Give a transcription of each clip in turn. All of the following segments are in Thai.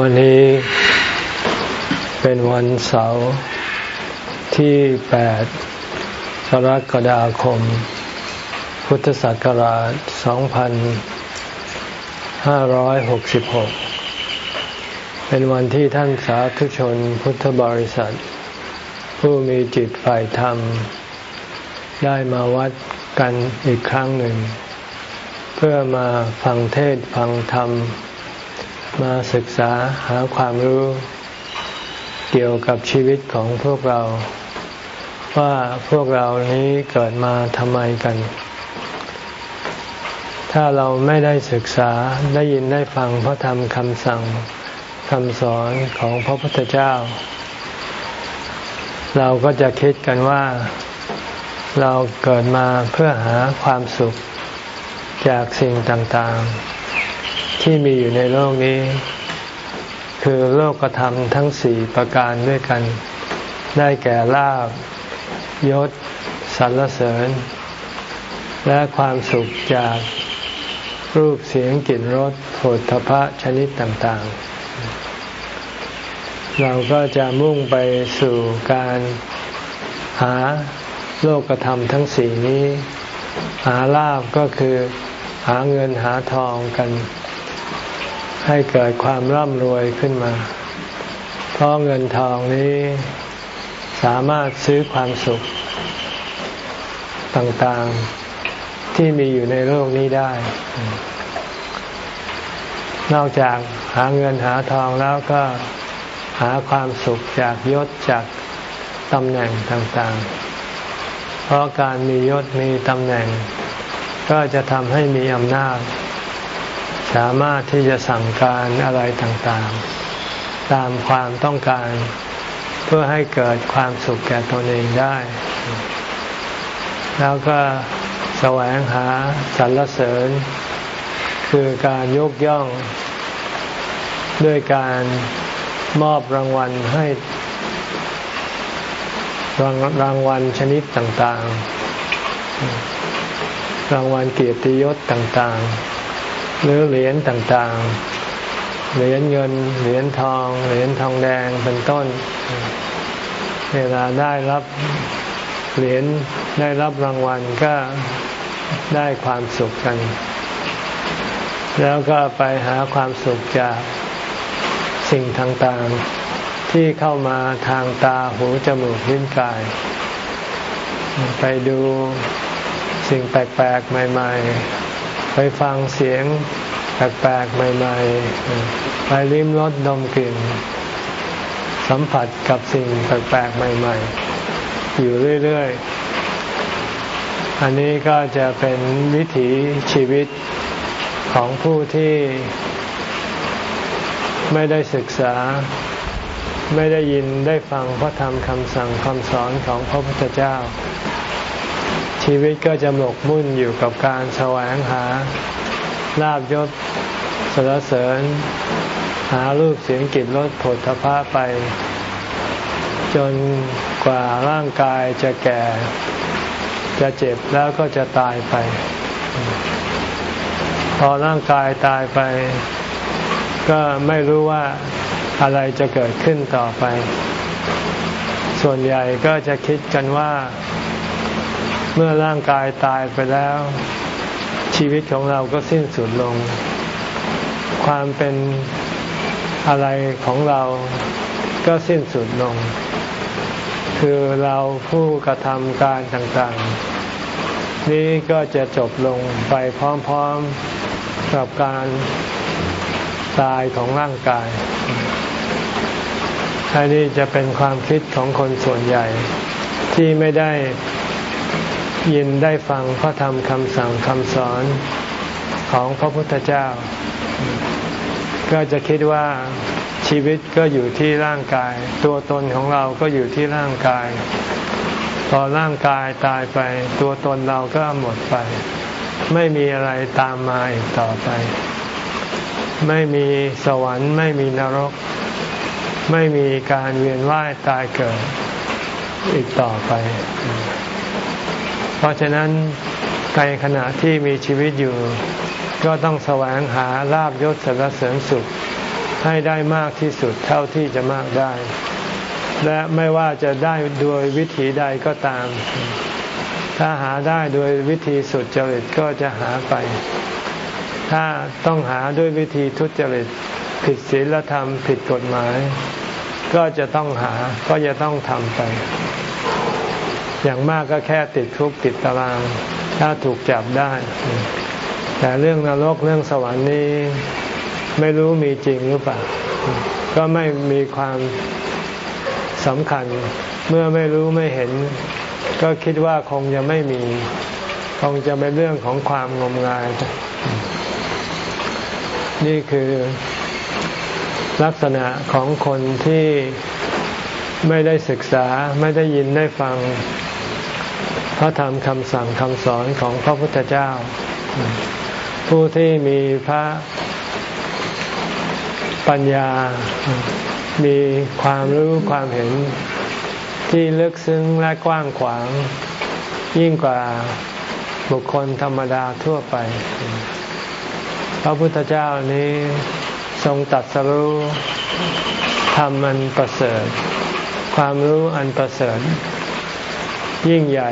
วันนี้เป็นวันเสาร์ที่ 8 กรกฎาคม พุทธศักราช 2566 เป็นวันที่ท่านสาธุชนพุทธบริษัท ผู้มีจิตฝ่ายธรรม ได้มาวัดกันอีกครั้งหนึ่ง เพื่อมาฟังเทศฟังธรรม มาศึกษาหาความรู้เกี่ยวกับชีวิตของพวกเรา ว่าพวกเรานี้เกิดมาทำไมกัน ถ้าเราไม่ได้ศึกษาได้ยินได้ฟังพระธรรมคำสั่งคำสอนของพระพุทธเจ้า เราก็จะคิดกันว่าเราเกิดมาเพื่อหาความสุขจากสิ่งต่างๆ ที่มีอยู่ในโลกนี้ คือโลกธรรมทั้งสี่ประการด้วยกัน ได้แก่ลาบยศสรรเสริญ และความสุขจากรูปเสียงกลิ่นรสผลทพะชนิดต่างๆ เราก็จะมุ่งไปสู่การหาโลกธรรมทั้งสี่นี้ หาลาบก็คือหาเงินหาทองกัน ให้เกิดความร่ำรวยขึ้นมา เพราะเงินทองนี้สามารถซื้อความสุขต่างๆที่มีอยู่ในโลกนี้ได้ นอกจากหาเงินหาทองแล้วก็หาความสุขจากยศจากตำแหน่งต่างๆ เพราะการมียศมีตำแหน่ง ก็จะทำให้มีอำนาจ สามารถที่จะสั่งการอะไรต่างๆ ตามความต้องการเพื่อให้เกิดความสุขแก่ตนเองได้ แล้วก็แสวงหาสรรเสริญ คือการยกย่อง ด้วยการมอบรางวัลให้รางรางวัลชนิดต่างๆ รางวัลเกียรติยศต่างๆ หรือเหรียญต่างๆ เหรียญเงิน เหรียญทอง เหรียญทองแดงเป็นต้น เวลาได้รับเหรียญได้รับรางวัลก็ได้ความสุขกัน แล้วก็ไปหาความสุขจากสิ่งต่างๆ ที่เข้ามาทางตาหูจมูกลิ้นกาย ไปดูสิ่งแปลกๆ ใหม่ ๆ ไปฟังเสียงแปลกๆใหม่ๆ ไปลิ้มรสดมกลิ่น สัมผัสกับสิ่งแปลกๆใหม่ๆ อยู่เรื่อยๆ อันนี้ก็จะเป็นวิถีชีวิตของผู้ที่ไม่ได้ศึกษาไม่ได้ยินได้ฟังพระธรรมคำสั่งคำสอนของพระพุทธเจ้า ชีวิตก็จะหมกมุ่นอยู่กับการแสวงหาลาบยศสรรเสริญ หารูปเสียงกลิ่นรสผลทพะไป จนกว่าร่างกายจะแก่ จะเจ็บแล้วก็จะตายไป พอร่างกายตายไป ก็ไม่รู้ว่าอะไรจะเกิดขึ้นต่อไป ส่วนใหญ่ก็จะคิดกันว่า เมื่อร่างกายตายไปแล้ว ชีวิตของเราก็สิ้นสุดลง ความเป็นอะไรของเราก็สิ้นสุดลง คือเราผู้กระทำการต่างๆ นี้ก็จะจบลงไปพร้อมๆกับการตายของร่างกายอันนี้จะเป็นความคิดของคนส่วนใหญ่ที่ไม่ได้ ยินได้ฟังพระธรรมคำสั่งคำสอนของพระพุทธเจ้า ก็จะคิดว่าชีวิตก็อยู่ที่ร่างกาย ตัวตนของเราก็อยู่ที่ร่างกาย พอร่างกายตายไป ตัวตนเราก็หมดไป ไม่มีอะไรตามมาอีกต่อไป ไม่มีสวรรค์ ไม่มีนรก ไม่มีการเวียนว่ายตายเกิดอีกต่อไป เพราะฉะนั้นในขณะที่มีชีวิตอยู่ ก็ต้องแสวงหาลาบยศสารเสริญสุข ให้ได้มากที่สุดเท่าที่จะมากได้ และไม่ว่าจะได้โดยวิธีใดก็ตาม ถ้าหาได้โดยวิธีสุดจริตก็จะหาไป ถ้าต้องหาด้วยวิธีทุจริต ผิดศีลธรรมผิดกฎหมาย ก็จะต้องหาก็จะต้องทำไป อย่างมากก็แค่ติดคุกติดตาราง ถ้าถูกจับได้ แต่เรื่องนรกเรื่องสวรรค์นี้ไม่รู้มีจริงหรือเปล่า ก็ไม่มีความสำคัญ เมื่อไม่รู้ไม่เห็น ก็คิดว่าคงจะไม่มี คงจะเป็นเรื่องของความงมงาย นี่คือลักษณะของคนที่ไม่ได้ศึกษาไม่ได้ยินได้ฟัง ระธรรมคำสั่งคำสอนของพระพุทธเจ้า ผู้ที่มีพระปัญญา มีความรู้ความเห็นที่ลึกซึ้งและกว้างขวาง ยิ่งกว่าบุคคลธรรมดาทั่วไป พระพุทธเจ้านี้ทรงตัดสรู้ธรรมอันประเสริฐ ความรู้อันประเสริฐ ยิ่งใหญ่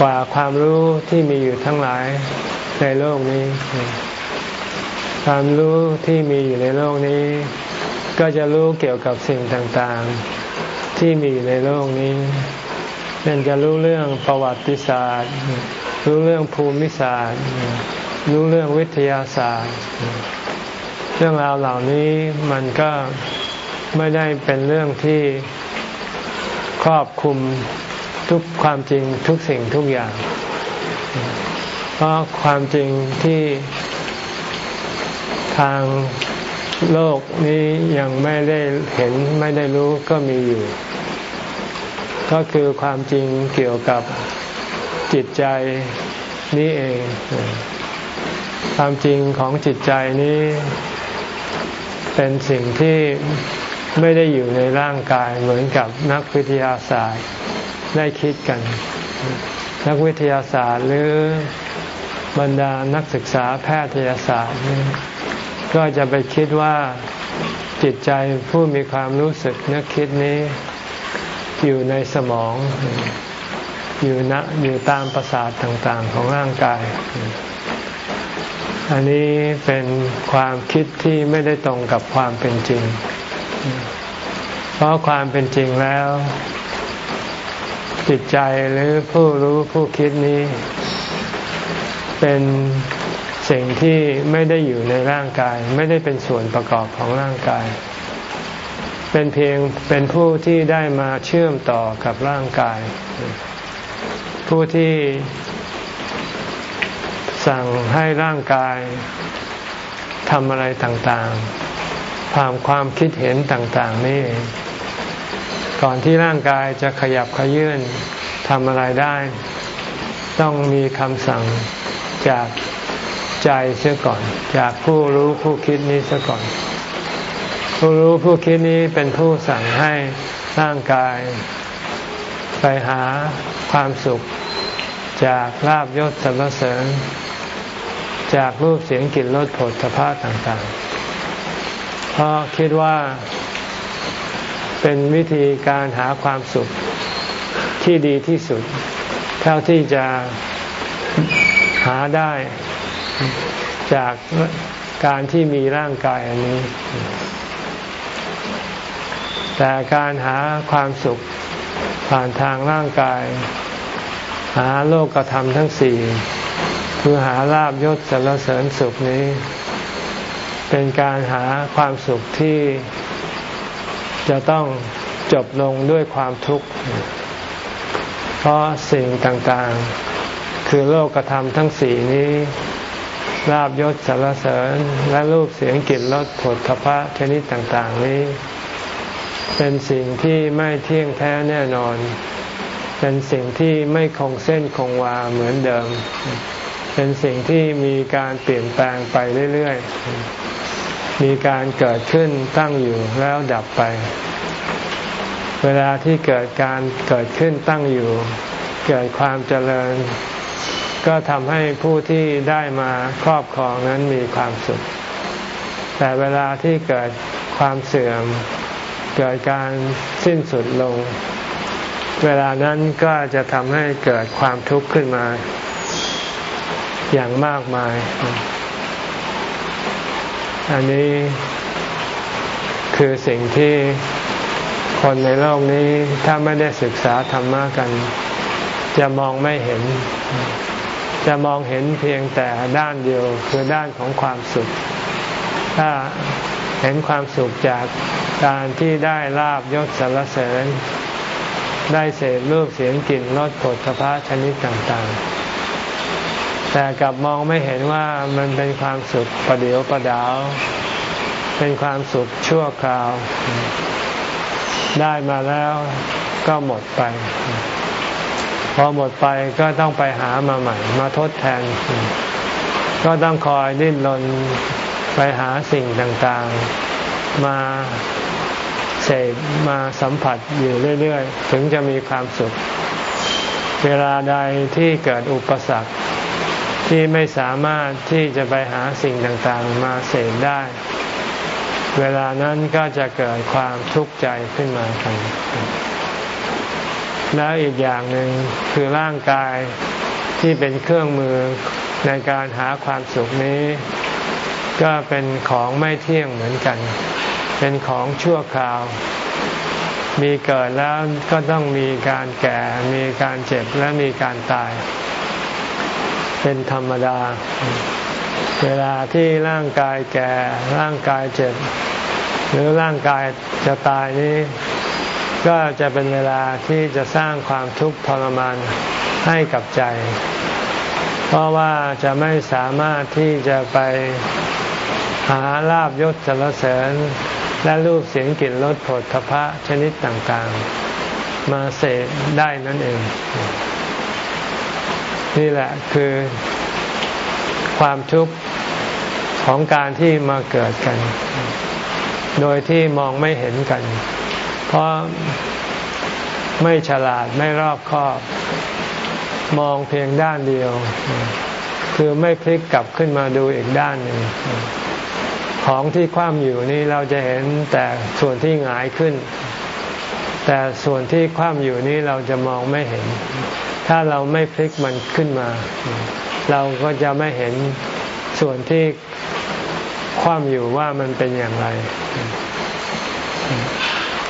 กว่าความรู้ที่มีอยู่ทั้งหลายในโลกนี้ ความรู้ที่มีอยู่ในโลกนี้ ก็จะรู้เกี่ยวกับสิ่งต่างๆ ที่มีอยู่ในโลกนี้นั่นจะรู้เรื่องประวัติศาสตร์ รู้เรื่องภูมิศาสตร์ รู้เรื่องวิทยาศาสตร์ เรื่องราวเหล่านี้มันก็ไม่ได้เป็นเรื่องที่ ครอบคลุมทุกความจริงทุกสิ่งทุกอย่าง เพราะความจริงที่ทางโลกนี้ยังไม่ได้เห็นไม่ได้รู้ก็มีอยู่ ก็คือความจริงเกี่ยวกับจิตใจนี้เอง ความจริงของจิตใจนี้ เป็นสิ่งที่ ไม่ได้อยู่ในร่างกายเหมือนกับนักวิทยาศาสตร์ได้คิดกัน นักวิทยาศาสตร์หรือบรรดานักศึกษาแพทยศาสตร์ ก็จะไปคิดว่าจิตใจผู้มีความรู้สึกนึกคิดนี้อยู่ในสมองอยู่ณอยู่ตามประสาทต่างๆของร่างกาย อันนี้เป็นความคิดที่ไม่ได้ตรงกับความเป็นจริง เพราะความเป็นจริงแล้ว จิตใจหรือผู้รู้ผู้คิดนี้ เป็นสิ่งที่ไม่ได้อยู่ในร่างกาย ไม่ได้เป็นส่วนประกอบของร่างกาย เป็นเพียงเป็นผู้ที่ได้มาเชื่อมต่อกับร่างกาย ผู้ที่สั่งให้ร่างกายทำอะไรต่างๆ ผ่านความคิดเห็นต่างๆนี่เองก่อนที่ร่างกายจะขยับขยื่นทำอะไรได้ ต้องมีคำสั่งจากใจเสียก่อน จากผู้รู้ผู้คิดนี้เสียก่อน ผู้รู้ผู้คิดนี้เป็นผู้สั่งให้ร่างกาย ไปหาความสุข จากลาบยศสรรเสริญ จากรูปเสียงกลิ่นรสผลพภะต่างๆ เพราะคิดว่าเป็นวิธีการหาความสุขที่ดีที่สุด เท่าที่จะหาได้จากการที่มีร่างกายอันนี้ แต่การหาความสุขผ่านทางร่างกาย หาโลกธรรมทั้งสี่คือหาลาบยศสรรเสริญสุขนี้ เป็นการหาความสุขที่จะต้องจบลงด้วยความทุกข์ เพราะสิ่งต่างๆ คือโลกธรรมทั้งสี่นี้ลาบยศสรรเสริญและรูปเสียงกลิ่นรสผลทพะชนิดต่างๆนี้ เป็นสิ่งที่ไม่เที่ยงแท้แน่นอน เป็นสิ่งที่ไม่คงเส้นคงวาเหมือนเดิม เป็นสิ่งที่มีการเปลี่ยนแปลงไปเรื่อยๆ มีการเกิดขึ้นตั้งอยู่แล้วดับไป เวลาที่เกิดการเกิดขึ้นตั้งอยู่ เกิดความเจริญ ก็ทำให้ผู้ที่ได้มาครอบครองนั้นมีความสุข แต่เวลาที่เกิดความเสื่อม เกิดการสิ้นสุดลง เวลานั้นก็จะทำให้เกิดความทุกข์ขึ้นมา อย่างมากมาย อันนี้คือสิ่งที่คนในโลกนี้ถ้าไม่ได้ศึกษาธรรมะกัน จะมองไม่เห็น จะมองเห็นเพียงแต่ด้านเดียวคือด้านของความสุข ถ้าเห็นความสุขจากการที่ได้ลาบยศสรรเสริญ ได้เสพรูปเสียงกลิ่นรสผลพระชนิดต่างๆ แต่กลับมองไม่เห็นว่ามันเป็นความสุขประเดียวประดาว เป็นความสุขชั่วคราว ได้มาแล้วก็หมดไป พอหมดไปก็ต้องไปหามาใหม่ มาทดแทน ก็ต้องคอยดิ้นรนไปหาสิ่งต่างๆ มาเสพมาสัมผัสอยู่เรื่อย ๆ ถึงจะมีความสุข เวลาใดที่เกิดอุปสรรค ที่ไม่สามารถที่จะไปหาสิ่งต่างๆมาเสพได้ เวลานั้นก็จะเกิดความทุกข์ใจขึ้นมากันแล้วอีกอย่างหนึ่งคือร่างกายที่เป็นเครื่องมือในการหาความสุขนี้ ก็เป็นของไม่เที่ยงเหมือนกัน เป็นของชั่วคราว มีเกิดแล้วก็ต้องมีการแก่ มีการเจ็บและมีการตาย เป็นธรรมดา เวลาที่ร่างกายแก่ ร่างกายเจ็บ หรือร่างกายจะตายนี้ ก็จะเป็นเวลาที่จะสร้างความทุกข์ทรมานให้กับใจ เพราะว่าจะไม่สามารถที่จะไปหาลาบยศสรรเสริญและรูปเสียงกลิ่นรสผลทพะชนิดต่างๆ มาเสพได้นั่นเอง นี่แหละคือความทุกข์ของการที่มาเกิดกัน โดยที่มองไม่เห็นกัน เพราะไม่ฉลาดไม่รอบคอบ มองเพียงด้านเดียว คือไม่พลิกกลับขึ้นมาดูอีกด้านหนึ่งของที่คว่ำอยู่นี่เราจะเห็นแต่ส่วนที่หงายขึ้น แต่ส่วนที่คว่ำอยู่นี้เราจะมองไม่เห็น ถ้าเราไม่พลิกมันขึ้นมา เราก็จะไม่เห็นส่วนที่คว่ำอยู่ว่ามันเป็นอย่างไร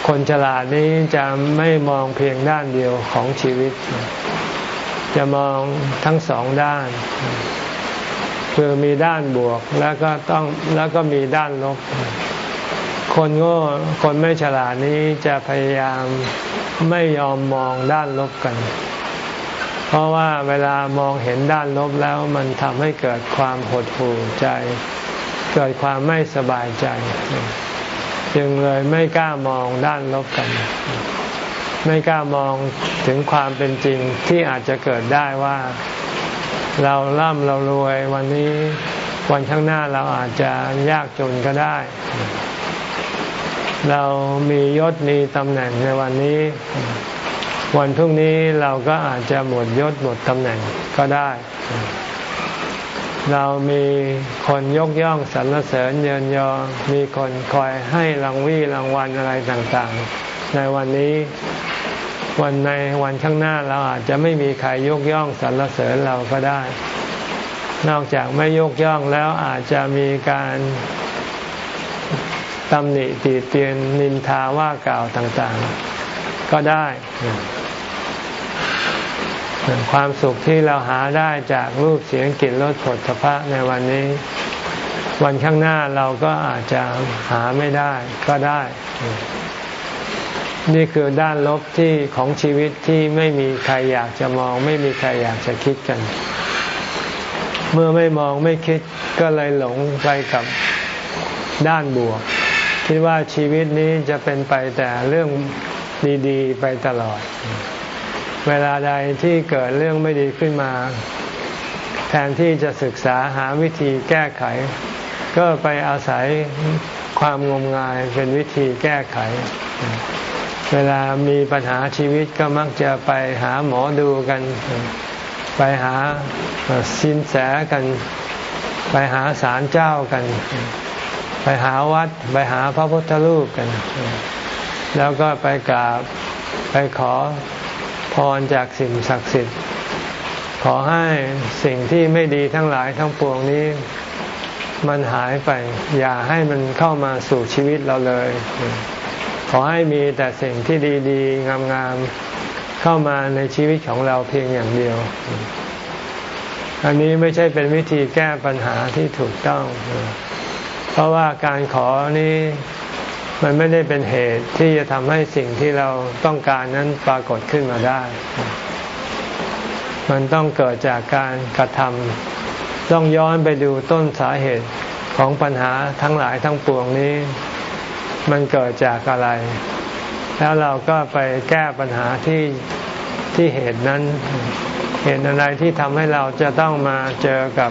คนฉลาดนี้จะไม่มองเพียงด้านเดียวของชีวิต จะมองทั้งสองด้าน คือมีด้านบวกแล้วก็ต้องแล้วก็มีด้านลบ คนโง่คนไม่ฉลาดนี้จะพยายามไม่ยอมมองด้านลบกัน เพราะว่าเวลามองเห็นด้านลบแล้วมันทำให้เกิดความหดหู่ใจ เกิดความไม่สบายใจ จึงเลยไม่กล้ามองด้านลบกัน ไม่กล้ามองถึงความเป็นจริงที่อาจจะเกิดได้ว่า เราร่ำเรารวยวันนี้วันข้างหน้าเราอาจจะยากจนก็ได้ เรามียศมีตำแหน่งในวันนี้ วันพรุ่งนี้เราก็อาจจะหมดยศหมดตำแหน่งก็ได้ เรามีคนยกย่องสรรเสริญเยินยอ มีคนคอยให้รางวี่รางวัลอะไรต่างๆ ในวันนี้วันในวันข้างหน้าเราอาจจะไม่มีใครยกย่องสรรเสริญเราก็ได้ นอกจากไม่ยกย่องแล้วอาจจะมีการตำหนิตีเตียนนินทาว่ากล่าวต่างๆ ก็ได้ ความสุขที่เราหาได้จากรูปเสียงกลิ่นรสผลสะพะในวันนี้ วันข้างหน้าเราก็อาจจะหาไม่ได้ก็ได้ นี่คือด้านลบที่ของชีวิตที่ไม่มีใครอยากจะมอง ไม่มีใครอยากจะคิดกัน เมื่อไม่มองไม่คิดก็เลยหลงไปกับด้านบวก คิดว่าชีวิตนี้จะเป็นไปแต่เรื่องดี ๆ ไปตลอด เวลาใดที่เกิดเรื่องไม่ดีขึ้นมา แทนที่จะศึกษาหาวิธีแก้ไข ก็ไปอาศัยความงมงายเป็นวิธีแก้ไข เวลามีปัญหาชีวิตก็มักจะไปหาหมอดูกัน ไปหาสินแสกัน ไปหาศาลเจ้ากัน ไปหาวัด ไปหาพระพุทธรูปกัน แล้วก็ไปกราบไปขอ พรจากสิ่งศักดิ์สิทธิ์ ขอให้สิ่งที่ไม่ดีทั้งหลายทั้งปวงนี้ มันหายไป อย่าให้มันเข้ามาสู่ชีวิตเราเลย ขอให้มีแต่สิ่งที่ดีๆ งามๆ เข้ามาในชีวิตของเราเพียงอย่างเดียว อันนี้ไม่ใช่เป็นวิธีแก้ปัญหาที่ถูกต้อง เพราะว่าการขอนี้ มันไม่ได้เป็นเหตุที่จะทำให้สิ่งที่เราต้องการนั้นปรากฏขึ้นมาได้ มันต้องเกิดจากการกระทำต้องย้อนไปดูต้นสาเหตุของปัญหาทั้งหลายทั้งปวงนี้ มันเกิดจากอะไร แล้วเราก็ไปแก้ปัญหาที่ที่เหตุนั้น เหตุอะไรที่ทำให้เราจะต้องมาเจอกับ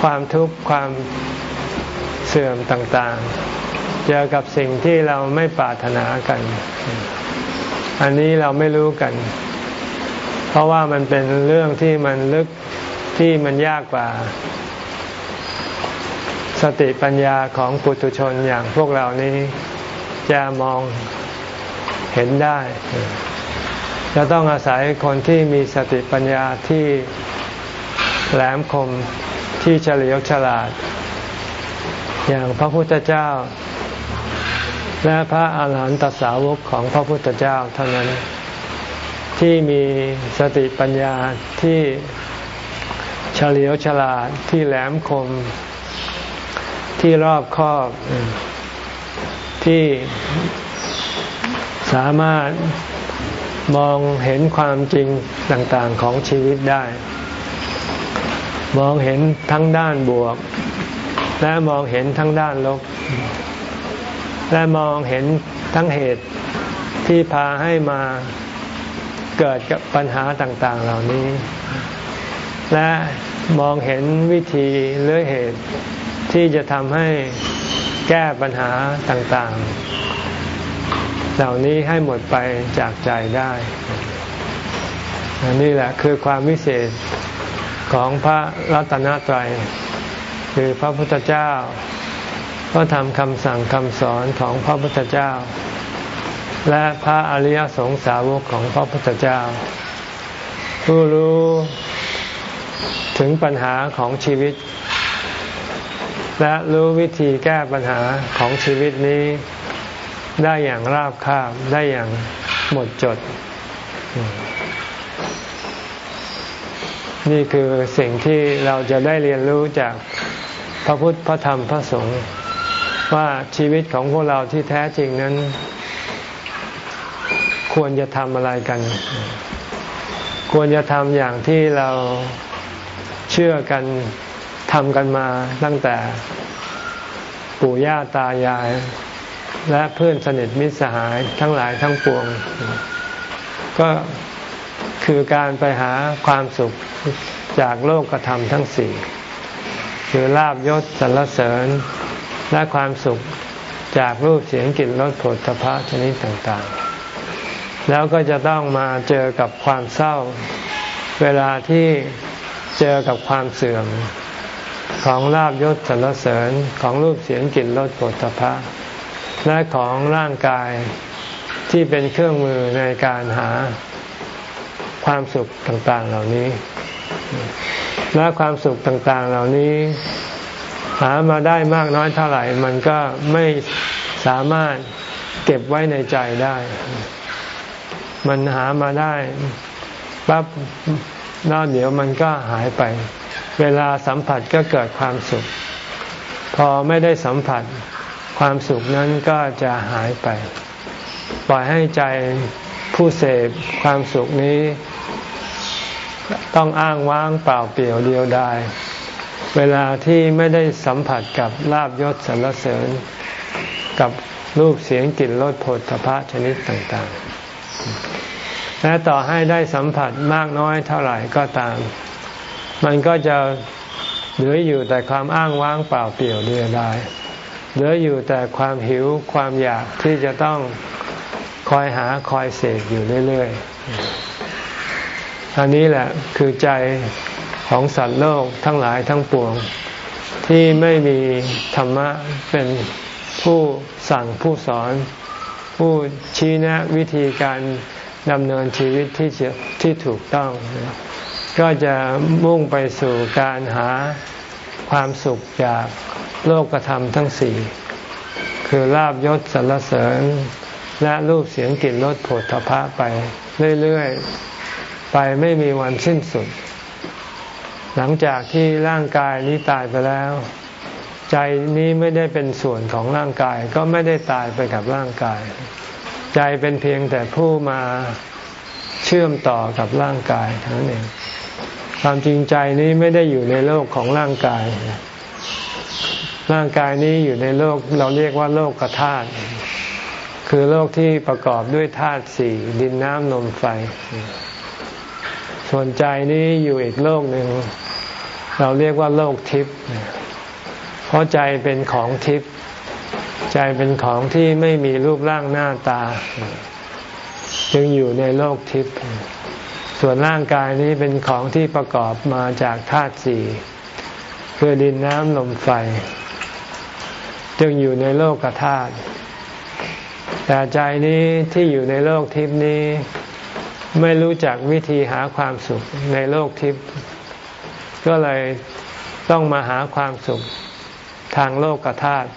ความทุกข์ความเสื่อมต่างๆ เจอกับสิ่งที่เราไม่ปรารถนากัน อันนี้เราไม่รู้กัน เพราะว่ามันเป็นเรื่องที่มันลึกที่มันยากกว่า สติปัญญาของปุถุชนอย่างพวกเรานี้จะมองเห็นได้ จะต้องอาศัยคนที่มีสติปัญญาที่แหลมคมที่เฉลียวฉลาด อย่างพระพุทธเจ้า และพระอาหารหันตสาวกของพระพุทธเจ้าเท่านั้น ที่มีสติปัญญาที่เฉลียวฉลาดที่แหลมคม ที่รอบคอบที่สามารถมองเห็นความจริงต่างๆของชีวิตได้ มองเห็นทั้งด้านบวก และมองเห็นทั้งด้านลบ และมองเห็นทั้งเหตุที่พาให้มาเกิดกับปัญหาต่างๆเหล่านี้ และมองเห็นวิธีหรือเหตุที่จะทำให้แก้ปัญหาต่างๆ เหล่านี้ให้หมดไปจากใจได้นี่แหละคือความวิเศษของพระรัตนตรัย คือพระพุทธเจ้า พระธรรมคำสั่งคำสอนของพระพุทธเจ้า และพระอริยสงสาวกของพระพุทธเจ้า ผู้รู้ถึงปัญหาของชีวิต และรู้วิธีแก้ปัญหาของชีวิตนี้ ได้อย่างราบคาบได้อย่างหมดจด นี่คือสิ่งที่เราจะได้เรียนรู้จากพระพุทธพระธรรมพระสงฆ์ ว่าชีวิตของพวกเราที่แท้จริงนั้น ควรจะทำอะไรกัน ควรจะทำอย่างที่เราเชื่อกันทำกันมาตั้งแต่ปู่ย่าตายาย และเพื่อนสนิทมิตรสหายทั้งหลายทั้งปวง ก็คือการไปหาความสุขจากโลกธรรมทั้งสี่ คือลาบยศสรรเสริญ และความสุขจากรูปเสียงกลิ่นรสผลตภะชนิดต่างๆ แล้วก็จะต้องมาเจอกับความเศร้า เวลาที่เจอกับความเสื่อมของลาบยศสรรเสริญของรูปเสียงกลิ่นรสผลตภะและของร่างกายที่เป็นเครื่องมือในการหาความสุขต่างๆเหล่านี้ และความสุขต่างๆเหล่านี้ หามาได้มากน้อยเท่าไหร่ มันก็ไม่สามารถเก็บไว้ในใจได้ มันหามาได้ปั๊บแล้วเดี๋ยวมันก็หายไป เวลาสัมผัสก็เกิดความสุข พอไม่ได้สัมผัสความสุขนั้นก็จะหายไป ปล่อยให้ใจผู้เสพความสุขนี้ ต้องอ้างว้างเปล่าเปลี่ยวเดียวดาย เวลาที่ไม่ได้สัมผัสกับลาบยศสรรเสริญ กับรูปเสียงกลิ่นรสผลพระชนิดต่างๆ และต่อให้ได้สัมผัสมากน้อยเท่าไหร่ก็ตาม มันก็จะเหลืออยู่แต่ความอ้างว้างเปล่าเปลี่ยวเดียดายเหลืออยู่แต่ความหิวความอยากที่จะต้องคอยหาคอยเสกอยู่เรื่อยๆอันนี้แหละคือใจ ของสัตว์โลกทั้งหลายทั้งปวง ที่ไม่มีธรรมะเป็นผู้สั่งผู้สอน ผู้ชี้แนะวิธีการดำเนินชีวิตที่ที่ถูกต้อง ก็จะมุ่งไปสู่การหาความสุขจากโลกธรรมทั้งสี่คือลาบยศสรรเสริญและรูปเสียงกลิ่นรสผลทพะไปเรื่อย ๆ ไปไม่มีวันสิ้นสุด หลังจากที่ร่างกายนี้ตายไปแล้ว ใจนี้ไม่ได้เป็นส่วนของร่างกาย ก็ไม่ได้ตายไปกับร่างกาย ใจเป็นเพียงแต่ผู้มาเชื่อมต่อกับร่างกายเท่านั้นเองความจริงใจนี้ไม่ได้อยู่ในโลกของร่างกาย ร่างกายนี้อยู่ในโลกเราเรียกว่าโลกกธาตุคือโลกที่ประกอบด้วยธาตุสี่ดินน้ำลมไฟ ส่วนใจนี้อยู่อีกโลกหนึ่ง เราเรียกว่าโลกทิพย์เพราะใจเป็นของทิพย์ใจเป็นของที่ไม่มีรูปร่างหน้าตา จึงอยู่ในโลกทิพย์ส่วนร่างกายนี้เป็นของที่ประกอบมาจากธาตุสี่คือดินน้ำลมไฟ จึงอยู่ในโลกธาตุแต่ใจนี้ที่อยู่ในโลกทิพนี้ ไม่รู้จักวิธีหาความสุขในโลกทิพย์ ก็เลยต้องมาหาความสุขทางโลกธาตุ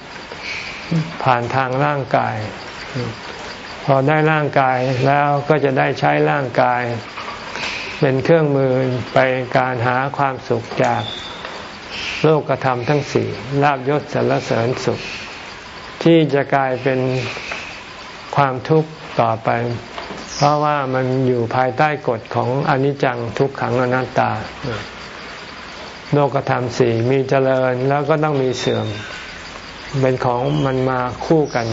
ผ่านทางร่างกาย พอได้ร่างกายแล้วก็จะได้ใช้ร่างกาย เป็นเครื่องมือไปการหาความสุขจากโลกธรรมทั้งสี่ลาบยศสรรเสริญสุข ที่จะกลายเป็นความทุกข์ต่อไป เพราะว่ามันอยู่ภายใต้กฎของอนิจจังทุกขังอนัตตา โลกธรรมสี่มีเจริญแล้วก็ต้องมีเสื่อม เป็นของมันมาคู่กัน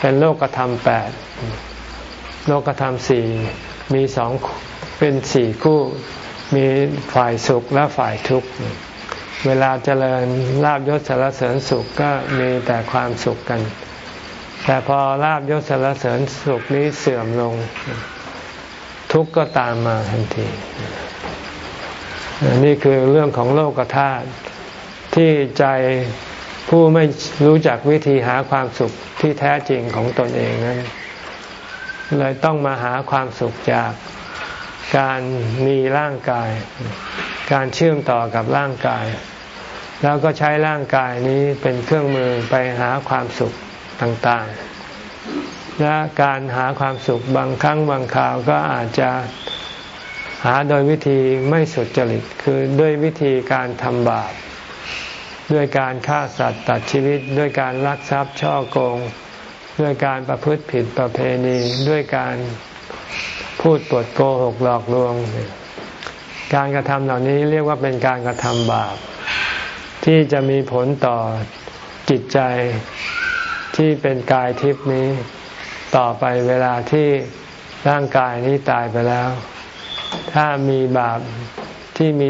เป็นโลกธรรมแปดโลกธรรมสี่มีสองเป็นสี่คู่มีฝ่ายสุขและฝ่ายทุกข์เวลาเจริญลาบยศสารเสริญสุขก็มีแต่ความสุขกัน แต่พอลาบยศสารเสริญสุขนี้เสื่อมลง ทุกข์ก็ตามมาทันที นี่คือเรื่องของโลกธาตุที่ใจผู้ไม่รู้จักวิธีหาความสุขที่แท้จริงของตนเองนั้นเลยต้องมาหาความสุขจากการมีร่างกาย การเชื่อมต่อกับร่างกาย แล้วก็ใช้ร่างกายนี้เป็นเครื่องมือไปหาความสุขต่างๆ และการหาความสุขบางครั้งบางคราวก็อาจจะ หาโดยวิธีไม่สุจริตคือด้วยวิธีการทำบาป ด้วยการฆ่าสัตว์ตัดชีวิต ด้วยการลักทรัพย์ช่อโกง ด้วยการประพฤติผิดประเพณี ด้วยการพูดปดโกหกหลอกลวง การกระทำเหล่านี้เรียกว่าเป็นการกระทำบาป ที่จะมีผลต่อจิตใจที่เป็นกายทิพย์นี้ต่อไปเวลาที่ร่างกายนี้ตายไปแล้ว ถ้ามีบาปที่มี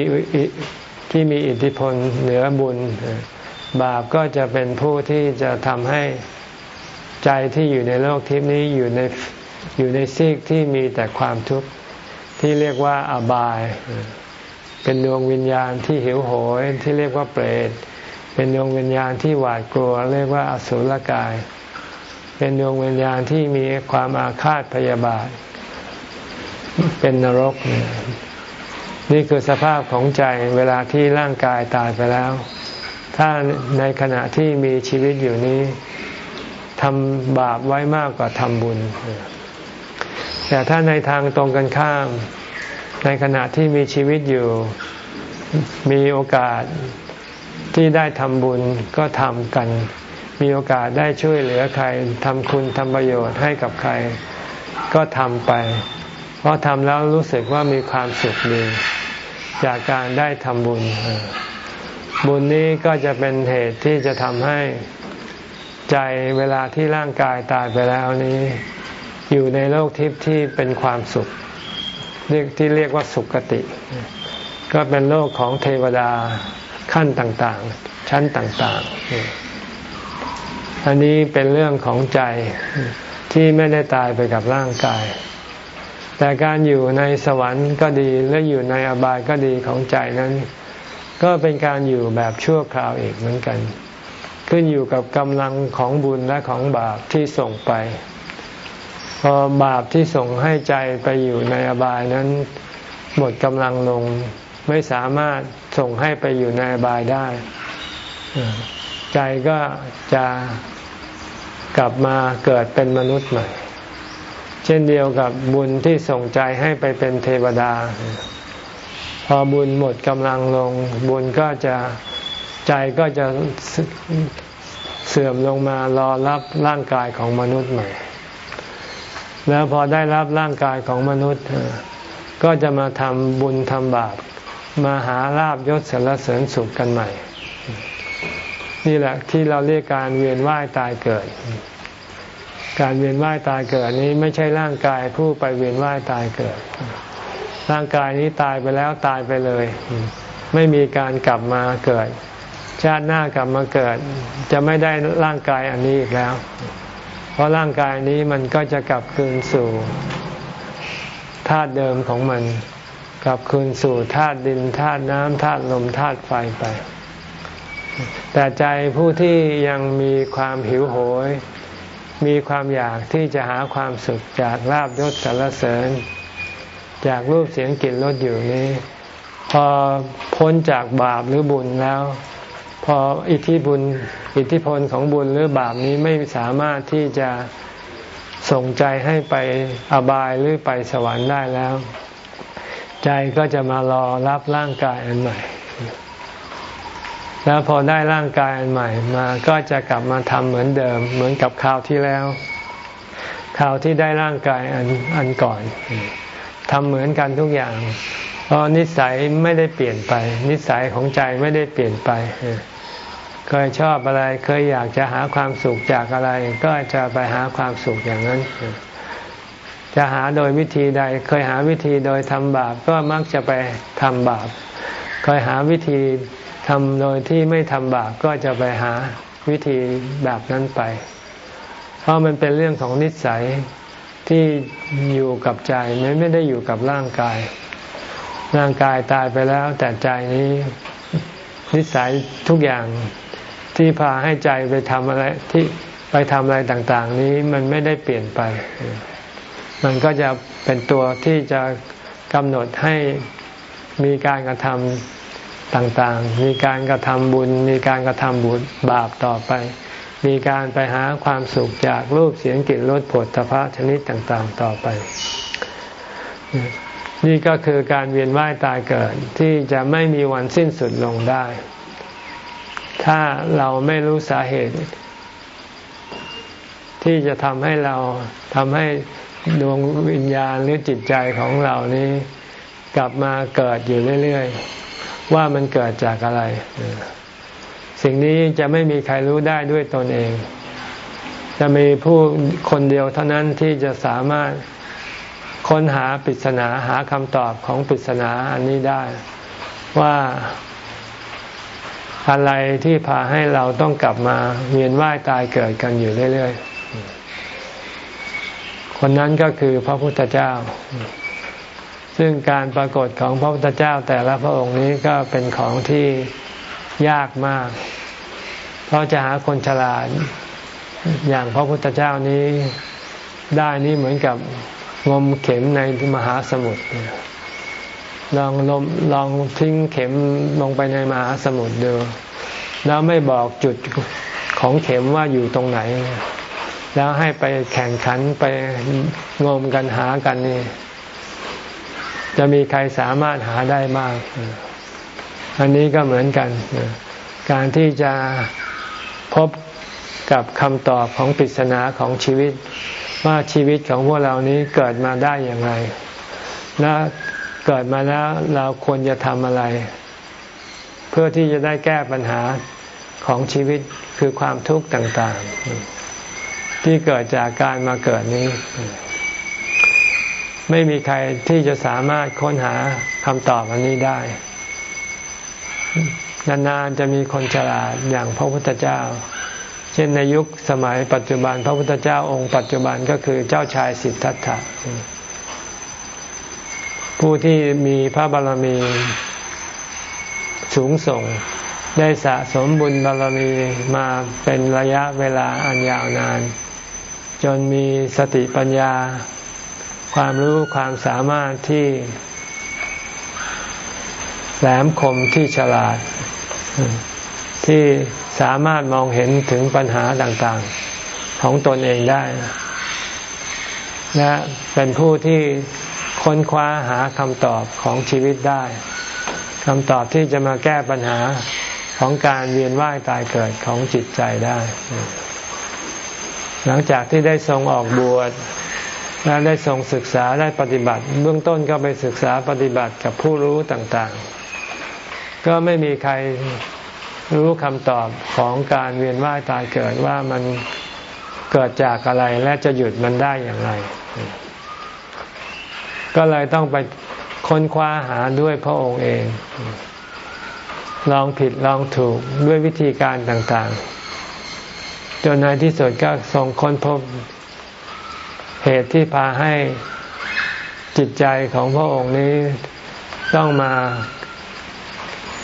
ที่มีอิทธิพลเหนือบุญ บาปก็จะเป็นผู้ที่จะทำให้ใจที่อยู่ในโลกทิพย์นี้อยู่ในอยู่ในซีกที่มีแต่ความทุกข์ที่เรียกว่าอบาย เป็นดวงวิญญาณที่หิวโหยที่เรียกว่าเปรตเป็นดวงวิญญาณที่หวาดกลัว เรียกว่าอสุรกาย เป็นดวงวิญญาณที่มีความอาฆาตพยาบาท เป็นนรก นี่คือสภาพของใจเวลาที่ร่างกายตายไปแล้ว ถ้าในขณะที่มีชีวิตอยู่นี้ทำบาปไว้มากกว่าทำบุญ แต่ถ้าในทางตรงกันข้าม ในขณะที่มีชีวิตอยู่ มีโอกาสที่ได้ทำบุญก็ทำกัน มีโอกาสได้ช่วยเหลือใครทำคุณทำประโยชน์ให้กับใคร ก็ทำไป ราะทำแล้วรู้สึกว่ามีความสุขดีจากการได้ทำบุญ บุญนี้ก็จะเป็นเหตุที่จะทำให้ใจเวลาที่ร่างกายตายไปแล้วนี้ อยู่ในโลกทิพย์ที่เป็นความสุขเรียกที่เรียกว่าสุขติ ก็เป็นโลกของเทวดาขั้นต่างๆ ชั้นต่างๆ อันนี้เป็นเรื่องของใจที่ไม่ได้ตายไปกับร่างกาย แต่การอยู่ในสวรรค์ก็ดีและอยู่ในอบายก็ดีของใจนั้น ก็เป็นการอยู่แบบชั่วคราวอีกเหมือนกัน ขึ้นอยู่กับกำลังของบุญและของบาปที่ส่งไป พอบาปที่ส่งให้ใจไปอยู่ในอบายนั้น หมดกำลังลงไม่สามารถส่งให้ไปอยู่ในอบายได้ ใจก็จะกลับมาเกิดเป็นมนุษย์ใหม่ เช่นเดียวกับบุญที่ส่งใจให้ไปเป็นเทวดา พอบุญหมดกำลังลง บุญก็จะใจก็จะเสื่อมลงมารอรับร่างกายของมนุษย์ใหม่ แล้วพอได้รับร่างกายของมนุษย์ ก็จะมาทำบุญทำบาป มาหาลาบยศสรรเสริญสุขกันใหม่ นี่แหละที่เราเรียกการเวียนว่ายตายเกิด การเวียนว่ายตายเกิดนี้ไม่ใช่ร่างกายผู้ไปเวียนว่ายตายเกิด ร่างกายนี้ตายไปแล้วตายไปเลย ไม่มีการกลับมาเกิด ชาติหน้ากลับมาเกิด จะไม่ได้ร่างกายอันนี้อีกแล้ว เพราะร่างกายนี้มันก็จะกลับคืนสู่ธาตุเดิมของมัน กลับคืนสู่ธาตุดินธาตุน้ำธาตุลมธาตุไฟไป แต่ใจผู้ที่ยังมีความหิวโหย มีความอยากที่จะหาความสุขจากลาบยศสารเสริญ จากรูปเสียงกลิ่นรสอยู่นี้ พอพ้นจากบาปหรือบุญแล้ว พออิทธิบุญอิทธิพลของบุญหรือบาปนี้ไม่สามารถที่จะส่งใจให้ไปอบายหรือไปสวรรค์ได้แล้ว ใจก็จะมารอรับร่างกายอันใหม่ แล้วพอได้ร่างกายอันใหม่มา ก็จะกลับมาทำเหมือนเดิม เหมือนกับคราวที่แล้ว คราวที่ได้ร่างกายอันอันก่อนทำเหมือนกันทุกอย่าง เพราะนิสัยไม่ได้เปลี่ยนไป นิสัยของใจไม่ได้เปลี่ยนไปเคยชอบอะไรเคยอยากจะหาความสุขจากอะไร ก็จะไปหาความสุขอย่างนั้น จะหาโดยวิธีใด เคยหาวิธีโดยทำบาปก็มักจะไปทำบาป เคยหาวิธี ทำโดยที่ไม่ทำบาปก็จะไปหาวิธีแบบนั้นไป เพราะมันเป็นเรื่องของนิสัยที่อยู่กับใจไม่ได้อยู่กับร่างกาย ร่างกายตายไปแล้วแต่ใจนี้นิสัยทุกอย่างที่พาให้ใจไปทำอะไรที่ไปทำอะไรต่าง ๆ นี้มันไม่ได้เปลี่ยนไป มันก็จะเป็นตัวที่จะกำหนดให้มีการกระทำ ต่างๆ มีการกระทำบุญ มีการกระทำบุญบาปต่อไป มีการไปหาความสุขจากรูปเสียงกลิ่นรสผลตภะชนิดต่างๆ ต่อไป นี่ก็คือการเวียนว่ายตายเกิดที่จะไม่มีวันสิ้นสุดลงได้ ถ้าเราไม่รู้สาเหตุ ที่จะทำให้เราทำให้ดวงวิญญาณหรือจิตใจของเรานี้ กลับมาเกิดอยู่เรื่อยๆ ว่ามันเกิดจากอะไร สิ่งนี้จะไม่มีใครรู้ได้ด้วยตนเอง จะมีผู้คนเดียวเท่านั้นที่จะสามารถค้นหาปริศนาหาคำตอบของปริศนาอันนี้ได้ ว่าอะไรที่พาให้เราต้องกลับมาเวียนว่ายตายเกิดกันอยู่เรื่อย ๆ คนนั้นก็คือพระพุทธเจ้า ซึ่งการปรากฏของพระพุทธเจ้าแต่ละพระองค์นี้ก็เป็นของที่ยากมาก เพราะจะหาคนฉลาดอย่างพระพุทธเจ้านี้ได้นี่เหมือนกับงมเข็มในมหาสมุทรลองลมลองทิ้งเข็มลงไปในมหาสมุทรดูแล้วไม่บอกจุดของเข็มว่าอยู่ตรงไหน แล้วให้ไปแข่งขันไปงมกันหากันนี่ จะมีใครสามารถหาได้มาก อันนี้ก็เหมือนกัน การที่จะพบกับคำตอบของปริศนาของชีวิต ว่าชีวิตของพวกเรานี้เกิดมาได้อย่างไร และเกิดมาแล้วเราควรจะทำอะไร เพื่อที่จะได้แก้ปัญหาของชีวิตคือความทุกข์ต่าง ๆ ที่เกิดจากการมาเกิดนี้ ไม่มีใครที่จะสามารถค้นหาคำตอบอันนี้ได้ นานๆจะมีคนฉลาดอย่างพระพุทธเจ้า เช่นในยุคสมัยปัจจุบัน พระพุทธเจ้าองค์ปัจจุบันก็คือเจ้าชายสิทธัตถะผู้ที่มีพระบารมีสูงส่งได้สะสมบุญบารมีมาเป็นระยะเวลาอันยาวนาน จนมีสติปัญญา ความรู้ความสามารถที่แหลมคมที่ฉลาด ที่สามารถมองเห็นถึงปัญหาต่างๆ ของตนเองได้ และเป็นผู้ที่ค้นคว้าหาคำตอบของชีวิตได้คำตอบที่จะมาแก้ปัญหาของการเวียนว่ายตายเกิดของจิตใจได้ หลังจากที่ได้ทรงออกบวช และได้ทรงศึกษาได้ปฏิบัติ เบื้องต้นก็ไปศึกษาปฏิบัติกับผู้รู้ต่างๆ ก็ไม่มีใครรู้คำตอบของการเวียนว่ายตายเกิดว่ามันเกิดจากอะไรและจะหยุดมันได้อย่างไร ก็เลยต้องไปค้นคว้าหาด้วยพระองค์เอง ลองผิดลองถูกด้วยวิธีการต่างๆ จนในที่สุดก็ทรงค้นพบ เหตุที่พาให้จิตใจของพระองค์นี้ต้องมา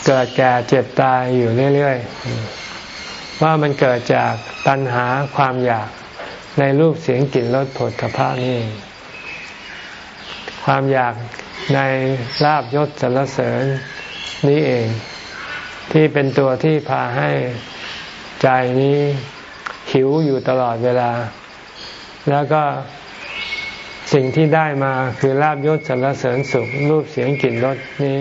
เกิดแก่เจ็บตายอยู่เรื่อยๆ ว่ามันเกิดจากตัณหาความอยากในรูปเสียงกลิ่นรสผลถภานี่ ความอยากในลาบยศสรรเสริญนี้เอง ที่เป็นตัวที่พาให้ใจนี้หิวอยู่ตลอดเวลา แล้วก็ สิ่งที่ได้มาคือลาบยศสรรเสริญสุขรูปเสียงกลิ่นรสนี้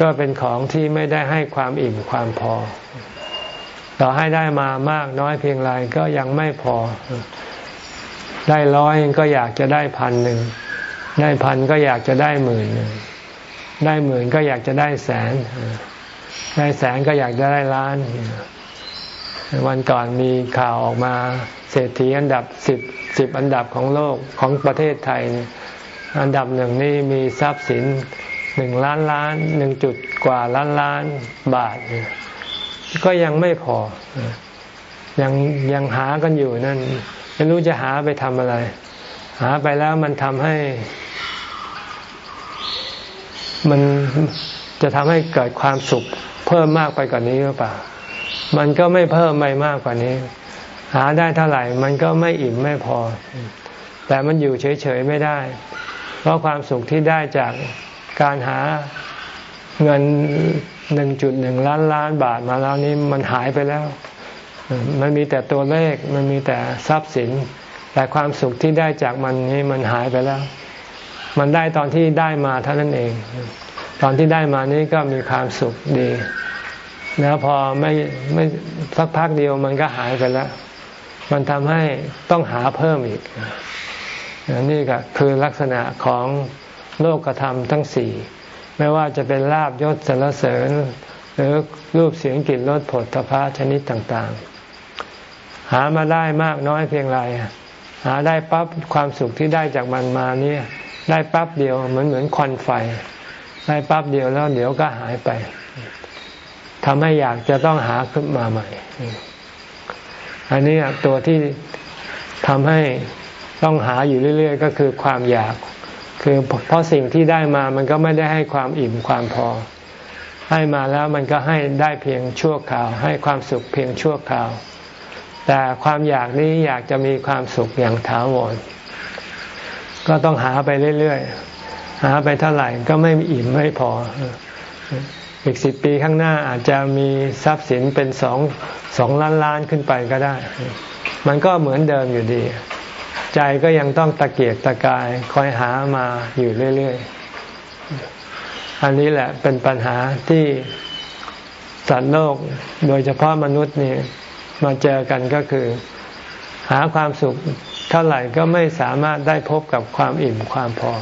ก็เป็นของที่ไม่ได้ให้ความอิ่มความพอ ต่อให้ได้มามากน้อยเพียงไรก็ยังไม่พอ ได้ร้อยก็อยากจะได้พันหนึ่งได้พันก็อยากจะได้หมื่นหนึ่งได้หมื่นก็อยากจะได้แสน ได้แสนก็อยากจะได้ล้าน วันก่อนมีข่าวออกมาเศรษฐีอันดับสิบสิบอันดับของโลกของประเทศไทย อันดับหนึ่งนี่มีทรัพย์สินหนึ่งล้านล้านหนึ่งจุดกว่าล้านล้านบาท ก็ยังไม่พอ ยังยังหากันอยู่นั่นไม่รู้จะหาไปทำอะไร หาไปแล้วมันทำให้ มันจะทำให้เกิดความสุขเพิ่มมากไปกว่านนี้หรือเปล่า มันก็ไม่เพิ่มไปมากกว่านี้ หาได้เท่าไหร่ มันก็ไม่อิ่มไม่พอ แต่มันอยู่เฉยๆไม่ได้ เพราะความสุขที่ได้จากการหาเงินหนึ่งจุดหนึ่งล้านล้านบาทมาแล้วนี้มันหายไปแล้ว มันมีแต่ตัวเลขมันมีแต่ทรัพย์สิน แต่ความสุขที่ได้จากมันนี้มันหายไปแล้ว มันได้ตอนที่ได้มาเท่านั้นเอง ตอนที่ได้มานี้ก็มีความสุขดี แล้วพอไม่ไม่สักพักเดียวมันก็หายไปแล้ว มันทำให้ต้องหาเพิ่มอีก นี่ก็คือลักษณะของโลกธรรมทั้งสี่ ไม่ว่าจะเป็นลาบยศสรรเสริญ หรือรูปเสียงกลิ่นรสผลทพะชนิดต่างๆ หามาได้มากน้อยเพียงไรหาได้ปั๊บความสุขที่ได้จากมันมาเนี่ยได้ปั๊บเดียวเหมือนเหมือนควันไฟ ได้ปั๊บเดียวแล้วเดี๋ยวก็หายไป ทำให้อยากจะต้องหาขึ้นมาใหม่ อันนี้ตัวที่ทำให้ต้องหาอยู่เรื่อย ๆ ก็คือความอยาก คือเพราะสิ่งที่ได้มามันก็ไม่ได้ให้ความอิ่มความพอ ให้มาแล้วมันก็ให้ได้เพียงชั่วคราว ให้ความสุขเพียงชั่วคราว แต่ความอยากนี้อยากจะมีความสุขอย่างถาวร ก็ต้องหาไปเรื่อย ๆ หาไปเท่าไหร่ก็ไม่อิ่มไม่พอ อีกสิบปีข้างหน้าอาจจะมีทรัพย์สินเป็นสองสองล้านล้านขึ้นไปก็ได้ มันก็เหมือนเดิมอยู่ดี ใจก็ยังต้องตะเกียกตะกายคอยหามาอยู่เรื่อยๆ อันนี้แหละเป็นปัญหาที่สัตว์โลกโดยเฉพาะมนุษย์นี่มาเจอกันก็คือ หาความสุขเท่าไหร่ก็ไม่สามารถได้พบกับความอิ่มความพอ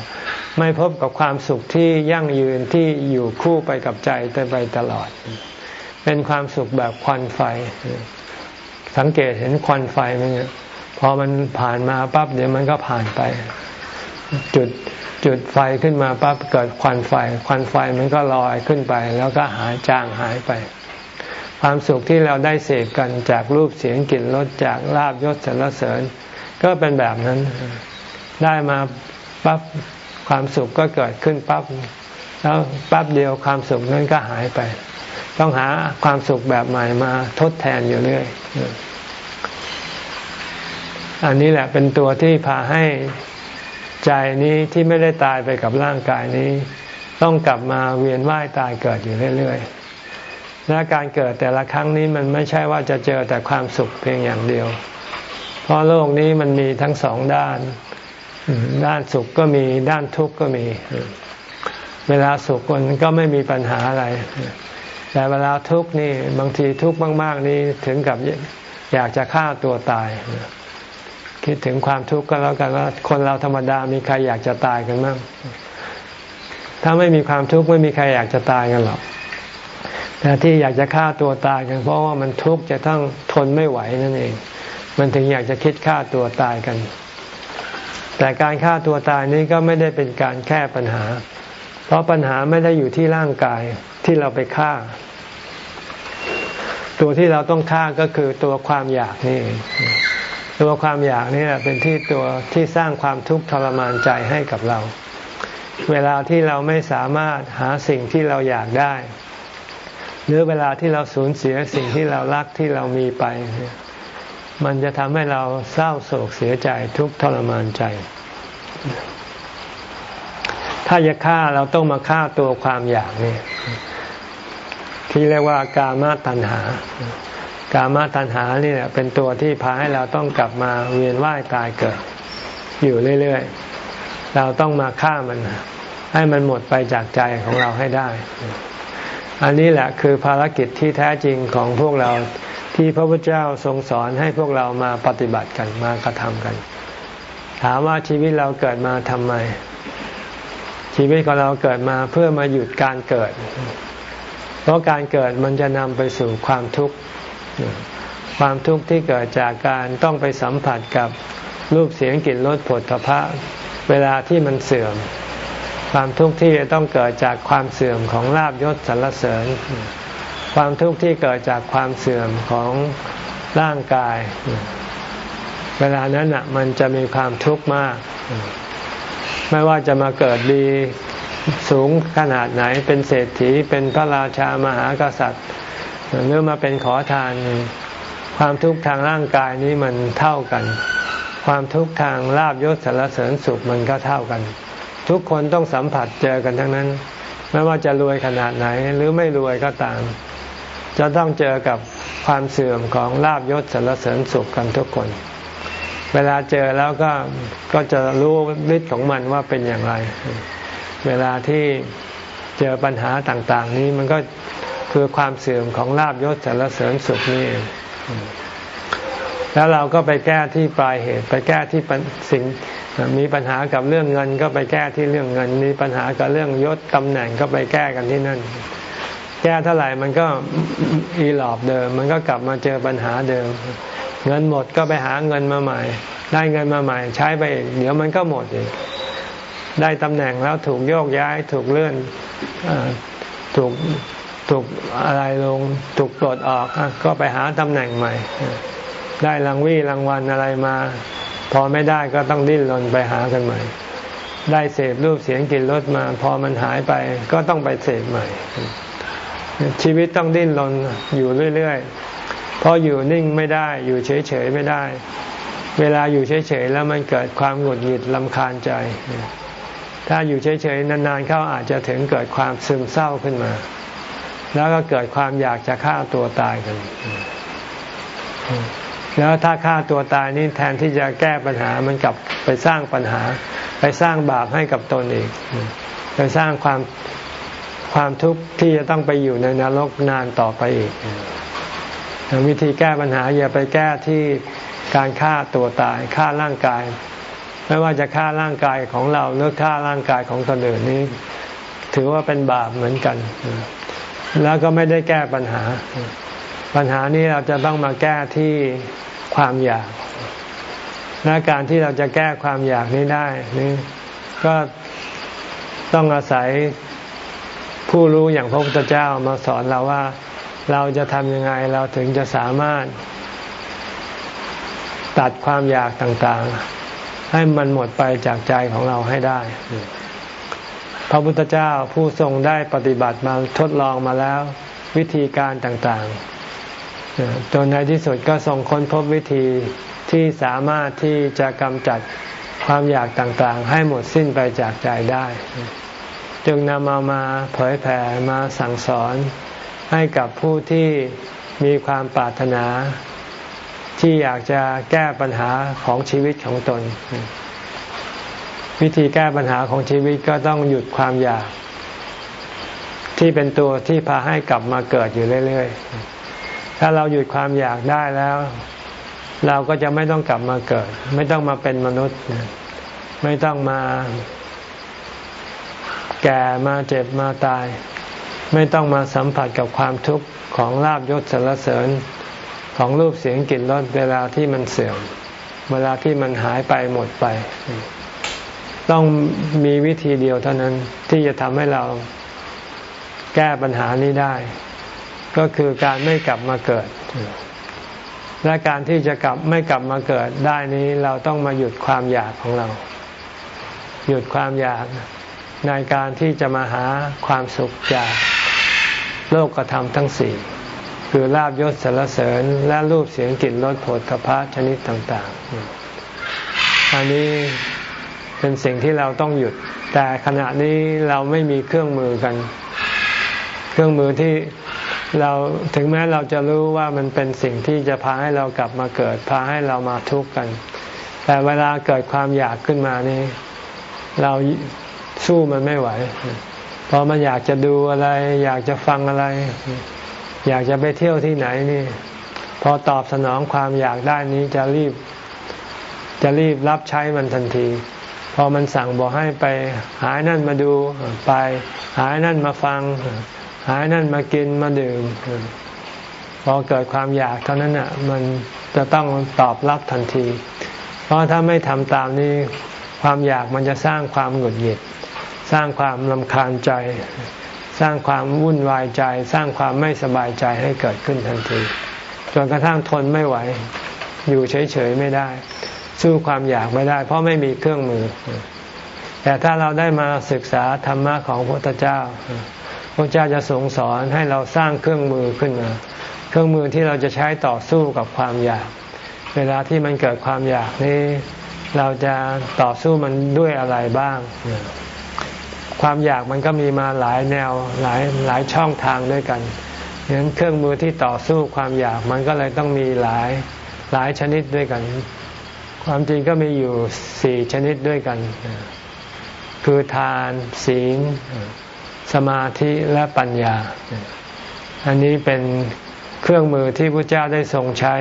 ไม่พบกับความสุขที่ยั่งยืนที่อยู่คู่ไปกับใจไปตลอด เป็นความสุขแบบควันไฟ สังเกตเห็นควันไฟไหมเนี่ยพอมันผ่านมาปั๊บเดี๋ยวมันก็ผ่านไป จุดจุดไฟขึ้นมาปั๊บเกิดควันไฟ ควันไฟมันก็ลอยขึ้นไป แล้วก็หายจางหายไป ความสุขที่เราได้เสพกันจากรูปเสียงกลิ่นรสจากลาบยศสรรเสริญ ก็เป็นแบบนั้น ได้มาปั๊บ ความสุขก็เกิดขึ้นปั๊บแล้วปั๊บเดียวความสุขนั้นก็หายไป ต้องหาความสุขแบบใหม่มาทดแทนอยู่เรื่อยอันนี้แหละเป็นตัวที่พาให้ใจนี้ที่ไม่ได้ตายไปกับร่างกายนี้ ต้องกลับมาเวียนว่ายตายเกิดอยู่เรื่อยๆและการเกิดแต่ละครั้งนี้มันไม่ใช่ว่าจะเจอแต่ความสุขเพียงอย่างเดียว เพราะโลกนี้มันมีทั้งสองด้าน ด้านสุขก็มีด้านทุกข์ก็มี เวลาสุขมันก็ไม่มีปัญหาอะไร แต่เวลาทุกข์นี่บางทีทุกข์มาก ๆ นี่ถึงกับอยากจะฆ่าตัวตาย คิดถึงความทุกข์ก็แล้วกันว่า คนเราธรรมดามีใครอยากจะตายกันบ้างถ้าไม่มีความทุกข์ไม่มีใครอยากจะตายกันหรอกแต่ที่อยากจะฆ่าตัวตายกัน เพราะว่ามันทุกข์จะต้องทนไม่ไหวนั่นเอง มันถึงอยากจะคิดฆ่าตัวตายกัน แต่การฆ่าตัวตายนี้ก็ไม่ได้เป็นการแก้ปัญหา เพราะปัญหาไม่ได้อยู่ที่ร่างกายที่เราไปฆ่า ตัวที่เราต้องฆ่าก็คือตัวความอยากนี่ ตัวความอยากนี่แหละเป็นที่ตัวที่สร้างความทุกข์ทรมานใจให้กับเรา เวลาที่เราไม่สามารถหาสิ่งที่เราอยากได้ หรือเวลาที่เราสูญเสียสิ่งที่เรารักที่เรามีไป มันจะทำให้เราเศร้าโศกเสียใจทุกทรมานใจ ถ้าจะฆ่าเราต้องมาฆ่าตัวความอยากนี่ที่เรียกว่ากามาตัณหา กามาตัณหานี่แหละเป็นตัวที่พาให้เราต้องกลับมาเวียนว่ายตายเกิด อยู่เรื่อยๆ เราต้องมาฆ่ามัน ให้มันหมดไปจากใจของเราให้ได้ อันนี้แหละคือภารกิจที่แท้จริงของพวกเรา ที่พระพุทธเจ้าทรงสอนให้พวกเรามาปฏิบัติกันมากระทำกัน ถามว่าชีวิตเราเกิดมาทำไม ชีวิตของเราเกิดมาเพื่อมาหยุดการเกิด เพราะการเกิดมันจะนำไปสู่ความทุกข์ความทุกข์ที่เกิดจากการต้องไปสัมผัสกับรูปเสียงกลิ่นรสผลทพะเวลาที่มันเสื่อม ความทุกข์ที่จะต้องเกิดจากความเสื่อมของลาบยศสรรเสริญ ความทุกข์ที่เกิดจากความเสื่อมของร่างกาย เวลานั้นอะมันจะมีความทุกข์มาก ไม่ว่าจะมาเกิดดีสูงขนาดไหนเป็นเศรษฐีเป็นพระราชามหากษัตริย์หรือมาเป็นขอทาน ความทุกข์ทางร่างกายนี้มันเท่ากัน ความทุกข์ทางลาบยศสารเสริญสุขมันก็เท่ากัน ทุกคนต้องสัมผัสเจอกันทั้งนั้น ไม่ว่าจะรวยขนาดไหนหรือไม่รวยก็ตาม จะต้องเจอกับความเสื่อมของลาบยศสารเสริญสุขกันทุกคน เวลาเจอแล้วก็ก็จะรู้ฤทธิ์ของมันว่าเป็นอย่างไร เวลาที่เจอปัญหาต่างๆ นี้มันก็คือความเสื่อมของลาบยศสารเสริญสุขนี่แล้วเราก็ไปแก้ที่ปลายเหตุ ไปแก้ที่สิ่งมีปัญหากับเรื่องเงิน ก็ไปแก้ที่เรื่องเงิน มีปัญหากับเรื่องยศตำแหน่งก็ไปแก้กันที่นั่น แก้เท่าไหร่มันก็อีหลอบเดิม มันก็กลับมาเจอปัญหาเดิม เงินหมดก็ไปหาเงินมาใหม่ ได้เงินมาใหม่ ใช้ไปอีกเดี๋ยวมันก็หมดอีกได้ตำแหน่งแล้วถูกโยกย้ายถูกเลื่อนถูกถูกอะไรลงถูกปลดออกก็ไปหาตำแหน่งใหม่ ได้รางวี่รางวัลอะไรมา พอไม่ได้ก็ต้องดิ้นรนไปหากันใหม่ ได้เสพรูปเสียงกลิ่นรสมา พอมันหายไปก็ต้องไปเสพใหม่ ชีวิตต้องดิ้นรนอยู่เรื่อยๆ เพราะอยู่นิ่งไม่ได้อยู่เฉยๆไม่ได้ เวลาอยู่เฉยๆแล้วมันเกิดความหงุดหงิดลำคาญใจ ถ้าอยู่เฉยๆนานๆเข้าอาจจะถึงเกิดความซึมเศร้าขึ้นมา แล้วก็เกิดความอยากจะฆ่าตัวตายกันแล้วถ้าฆ่าตัวตายนี่แทนที่จะแก้ปัญหามันกลับไปสร้างปัญหา ไปสร้างบาปให้กับตนอีกไปสร้างความ ความทุกข์ที่จะต้องไปอยู่ในนรกนานต่อไปอีกวิธีแก้ปัญหาอย่าไปแก้ที่การฆ่าตัวตายฆ่าร่างกาย ไม่ว่าจะฆ่าร่างกายของเราหรือฆ่าร่างกายของคนอื่นนี้ ถือว่าเป็นบาปเหมือนกัน แล้วก็ไม่ได้แก้ปัญหา ปัญหานี้เราจะต้องมาแก้ที่ความอยากและการที่เราจะแก้ความอยากนี้ได้นี่ก็ต้องอาศัย ผู้รู้อย่างพระพุทธเจ้ามาสอนเราว่าเราจะทำยังไงเราถึงจะสามารถ ตัดความอยากต่างๆ ให้มันหมดไปจากใจของเราให้ได้ พระพุทธเจ้าผู้ทรงได้ปฏิบัติมาทดลองมาแล้ว วิธีการต่างๆจนในที่สุดก็ทรงค้นพบวิธีที่สามารถที่จะกำจัดความอยากต่างๆ ให้หมดสิ้นไปจากใจได้ จึงนำเอามาเผยแผ่มาสั่งสอนให้กับผู้ที่มีความปรารถนา ที่อยากจะแก้ปัญหาของชีวิตของตน วิธีแก้ปัญหาของชีวิตก็ต้องหยุดความอยาก ที่เป็นตัวที่พาให้กลับมาเกิดอยู่เรื่อยๆ ถ้าเราหยุดความอยากได้แล้ว เราก็จะไม่ต้องกลับมาเกิด ไม่ต้องมาเป็นมนุษย์ ไม่ต้องมา แก่มาเจ็บมาตาย ไม่ต้องมาสัมผัสกับความทุกข์ของลาบยศสรรเสริญของรูปเสียงกลิ่นรสเวลาที่มันเสื่อม เวลาที่มันหายไปหมดไป ต้องมีวิธีเดียวเท่านั้นที่จะทำให้เราแก้ปัญหานี้ได้ ก็คือการไม่กลับมาเกิด และการที่จะกลับไม่กลับมาเกิดได้นี้เราต้องมาหยุดความอยากของเรา หยุดความอยาก ในการที่จะมาหาความสุขจากโลกธรรมทั้งสี่คือลาบยศสารเสริญและรูปเสียงกลิ่นรสผลพภะชนิดต่างๆ อันนี้เป็นสิ่งที่เราต้องหยุด แต่ขณะนี้เราไม่มีเครื่องมือกัน เครื่องมือที่เราถึงแม้เราจะรู้ว่ามันเป็นสิ่งที่จะพาให้เรากลับมาเกิด พาให้เรามาทุกข์กัน แต่เวลาเกิดความอยากขึ้นมานี่เรา สู้มันไม่ไหว พอมันอยากจะดูอะไร อยากจะฟังอะไร อยากจะไปเที่ยวที่ไหนนี่ พอตอบสนองความอยากได้นี้จะรีบ จะรีบรับใช้มันทันที พอมันสั่งบอกให้ไป หายนั่นมาดูไป หายนั่นมาฟัง หายนั่นมากินมาดื่มพอเกิดความอยากเท่านั้นอะ มันจะต้องตอบรับทันที เพราะถ้าไม่ทำตามนี้ ความอยากมันจะสร้างความหงุดหงิด สร้างความลำคาญใจ สร้างความวุ่นวายใจ สร้างความไม่สบายใจให้เกิดขึ้นทันทีจนกระทั่งทนไม่ไหว อยู่เฉยๆไม่ได้ สู้ความอยากไม่ได้ เพราะไม่มีเครื่องมือ แต่ถ้าเราได้มาศึกษาธรรมะของพระพุทธเจ้าพระเจ้าจะทรงสอนให้เราสร้างเครื่องมือขึ้นมาเครื่องมือที่เราจะใช้ต่อสู้กับความอยาก เวลาที่มันเกิดความอยากนี้ เราจะต่อสู้มันด้วยอะไรบ้าง ความอยากมันก็มีมาหลายแนวหลายหลายช่องทางด้วยกันฉะนั้นเครื่องมือที่ต่อสู้ความอยากมันก็เลยต้องมีหลายหลายชนิดด้วยกัน ความจริงก็มีอยู่สี่ชนิดด้วยกัน คือทานศีล สมาธิและปัญญา อันนี้เป็นเครื่องมือที่พระเจ้าได้ทรงใช้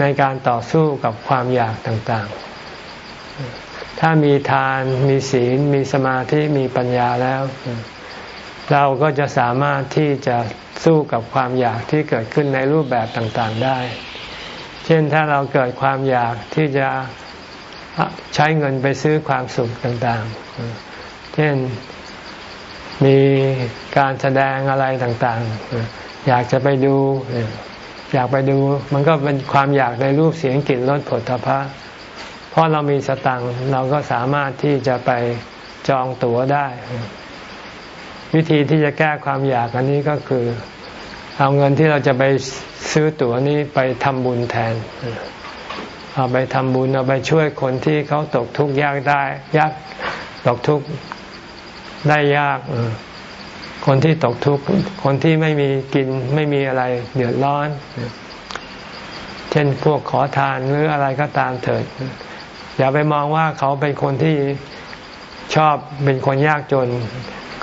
ในการต่อสู้กับความอยากต่างๆ ถ้ามีทานมีศีล มีสมาธิมีปัญญาแล้ว เราก็จะสามารถที่จะสู้กับความอยากที่เกิดขึ้นในรูปแบบต่างๆได้ เช่นถ้าเราเกิดความอยากที่จะใช้เงินไปซื้อความสุขต่างๆ เช่นมีการแสดงอะไรต่างๆ อยากจะไปดู อยากไปดู มันก็เป็นความอยากในรูปเสียงกลิ่นรสผลพระ ราะเรามีสตังเราก็สามารถที่จะไปจองตั๋วได้ วิธีที่จะแก้ความอยากอันนี้ก็คือ เอาเงินที่เราจะไปซื้อตั๋วนี้ไปทำบุญแทน เอาไปทำบุญเอาไปช่วยคนที่เขาตกทุกข์ยากได้ยากตกทุกข์ได้ยากคนที่ตกทุกข์คนที่ไม่มีกินไม่มีอะไรเดือดร้อน เช่นพวกขอทานหรืออะไรก็ตามเถิด อย่าไปมองว่าเขาเป็นคนที่ชอบเป็นคนยากจน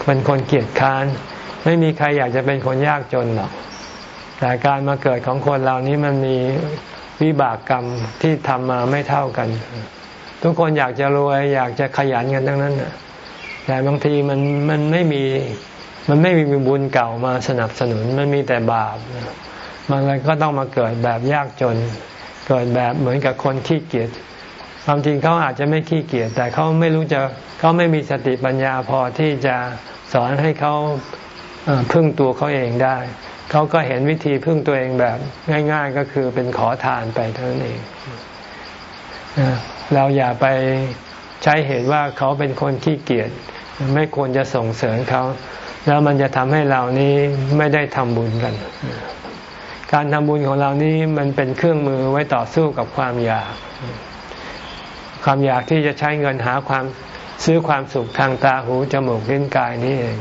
เป็นคนเกียจค้าน ไม่มีใครอยากจะเป็นคนยากจนหรอกแต่การมาเกิดของคนเหล่านี้มันมีวิบากกรรมที่ทำมาไม่เท่ากัน ทุกคนอยากจะรวยอยากจะขยันกันทั้งนั้นแต่บางทีมันมันไม่มีมันไม่มีบุญเก่ามาสนับสนุนมันมีแต่บาปมันก็ต้องมาเกิดแบบยากจน เกิดแบบเหมือนกับคนขี้เกียจ ความจริงเขาอาจจะไม่ขี้เกียจแต่เขาไม่รู้จะเขาไม่มีสติปัญญาพอที่จะสอนให้เขาพึ่งตัวเขาเองได้ เขาก็เห็นวิธีพึ่งตัวเองแบบง่าย ๆ ก็คือเป็นขอทานไปเท่านั้นเองเราอย่าไปใช้เหตุว่าเขาเป็นคนขี้เกียจไม่ควรจะส่งเสริมเขา แล้วมันจะทำให้เรานี้ไม่ได้ทำบุญกัน การทำบุญของเรานี้มันเป็นเครื่องมือไว้ต่อสู้กับความอยาก ความอยากที่จะใช้เงินหาความซื้อความสุขทางตาหูจมูกลิ้นกายนี้เอง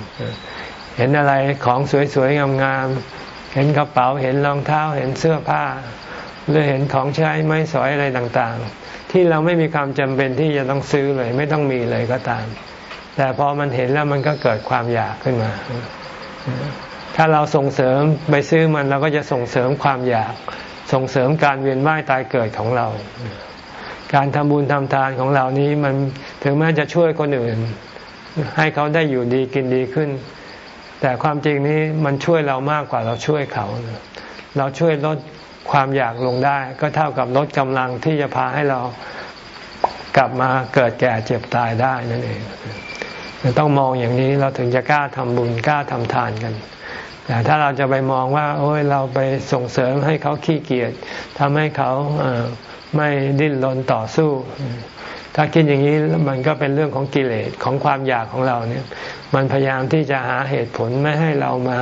เห็นอะไรของสวยๆงามๆเห็นกระเป๋าเห็นรองเท้าเห็นเสื้อผ้าหรือเห็นของใช้ไม้สอยอะไรต่างๆ ที่เราไม่มีความจำเป็นที่จะต้องซื้อเลย ไม่ต้องมีเลยก็ตาม แต่พอมันเห็นแล้วมันก็เกิดความอยากขึ้นมา ถ้าเราส่งเสริมไปซื้อมันเราก็จะส่งเสริมความอยาก ส่งเสริมการเวียนว่ายตายเกิดของเรา การทำบุญทำทานของเรานี้มันถึงแม้จะช่วยคนอื่น ให้เขาได้อยู่ดีกินดีขึ้น แต่ความจริงนี้มันช่วยเรามากกว่าเราช่วยเขา เราช่วยลดความอยากลงได้ ก็เท่ากับลดกำลังที่จะพาให้เรากลับมาเกิดแก่เจ็บตายได้นั่นเองต้องมองอย่างนี้เราถึงจะกล้าทำบุญกล้าทำทานกันแต่ถ้าเราจะไปมองว่า โอ้ยเราไปส่งเสริมให้เขาขี้เกียจทำให้เขา ไม่ดิ้นรนต่อสู้ ถ้าคิดอย่างนี้มันก็เป็นเรื่องของกิเลสของความอยากของเราเนี่ย มันพยายามที่จะหาเหตุผลไม่ให้เรามา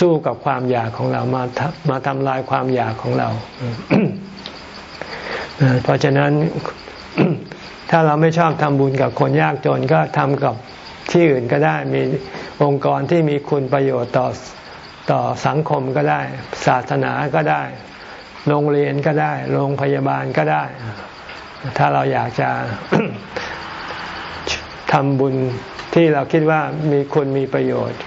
สู้กับความอยากของเรามามาทำลายความอยากของเรา เพราะฉะนั้นถ้าเราไม่ชอบทำบุญกับคนยากจนก็ทำกับที่อื่นก็ได้มีองค์กรที่มีคุณประโยชน์ต่อต่อสังคมก็ได้ ศาสนาก็ได้ โรงเรียนก็ได้ โรงพยาบาลก็ได้ ถ้าเราอยากจะทำบุญที่เราคิดว่ามีคุณมีประโยชน์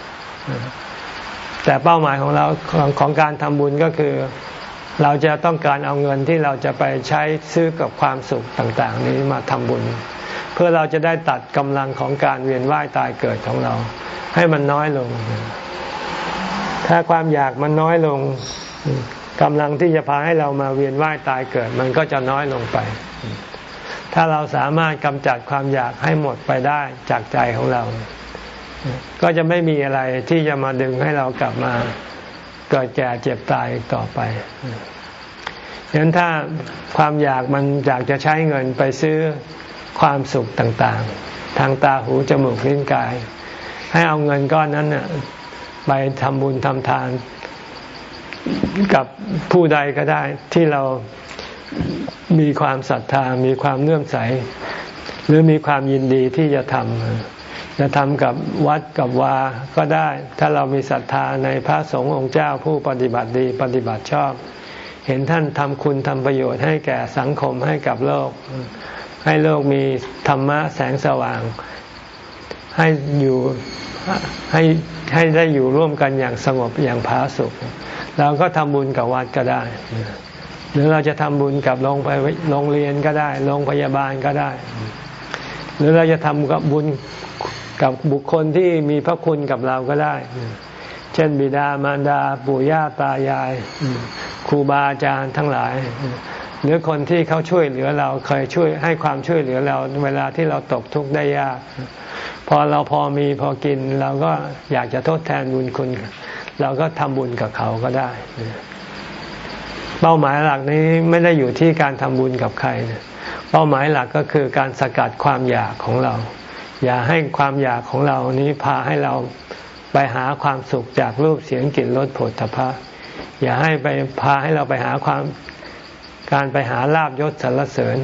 แต่เป้าหมายของเราของของการทำบุญก็คือ เราจะต้องการเอาเงินที่เราจะไปใช้ซื้อกับความสุขต่างๆ นี้มาทำบุญ เพื่อเราจะได้ตัดกำลังของการเวียนว่ายตายเกิดของเรา ให้มันน้อยลง ถ้าความอยากมันน้อยลง กำลังที่จะพาให้เรามาเวียนว่ายตายเกิด มันก็จะน้อยลงไป ถ้าเราสามารถกำจัดความอยากให้หมดไปได้จากใจของเรา ก็จะไม่มีอะไรที่จะมาดึงให้เรากลับมาเกิดแก่เจ็บตายต่อไปฉะนั้นถ้าความอยากมันอยากจะใช้เงินไปซื้อความสุขต่างๆ ทางตาหูจมูกลิ้นกาย ให้เอาเงินก้อนนั้นไปทำบุญทำทาน กับผู้ใดก็ได้ที่เรามีความศรัทธา มีความเนื่อมใส หรือมีความยินดีที่จะทำจะทำกับวัดกับวาก็ได้ ถ้าเรามีศรัทธาในพระสงฆ์องค์เจ้าผู้ปฏิบัติดีปฏิบัติชอบ เห็นท่านทำคุณทำประโยชน์ให้แก่สังคมให้กับโลก ให้โลกมีธรรมะแสงสว่าง ให้อยู่ให้ให้ได้อยู่ร่วมกันอย่างสงบอย่างผาสุข เราก็ทำบุญกับวัดก็ได้ หรือเราจะทำบุญกับโรงไปโรงเรียนก็ได้โรงพยาบาลก็ได้ หรือเราจะทำกับบุญกับบุคคลที่มีพระคุณกับเราก็ได้ เช่นบิดามารดาปู่ย่าตายายครูบาอาจารย์ทั้งหลาย หรือคนที่เขาช่วยเหลือเราเคยช่วยให้ความช่วยเหลือเราเวลาที่เราตกทุกข์ได้ยาก พอเราพอมีพอกินเราก็อยากจะทดแทนบุญคุณ เราก็ทำบุญกับเขาก็ได้ เป้าหมายหลักนี้ไม่ได้อยู่ที่การทำบุญกับใคร เป้าหมายหลักก็คือการสกัดความอยากของเรา อย่าให้ความอยากของเรานี้พาให้เราไปหาความสุขจากรูปเสียงกลิ่นรสผลทพะอย่าให้ไปพาให้เราไปหาความการไปหาลาบยศสรรเสริญ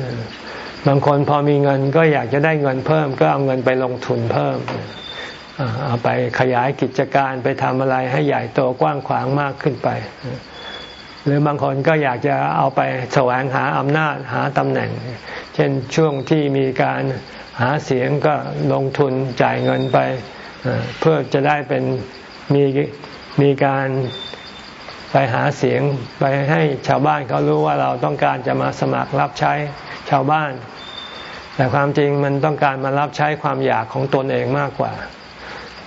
บางคนพอมีเงินก็อยากจะได้เงินเพิ่ม ก็เอาเงินไปลงทุนเพิ่ม เอาไปขยายกิจการไปทำอะไรให้ใหญ่โตกว้างขวางมากขึ้นไป หรือบางคนก็อยากจะเอาไปแสวงหาอำนาจหาตำแหน่ง เช่นช่วงที่มีการหาเสียงก็ลงทุนจ่ายเงินไป เพื่อจะได้เป็นมีมีการไปหาเสียงไปให้ชาวบ้านเขารู้ว่าเราต้องการจะมาสมัครรับใช้ชาวบ้าน แต่ความจริงมันต้องการมารับใช้ความอยากของตนเองมากกว่า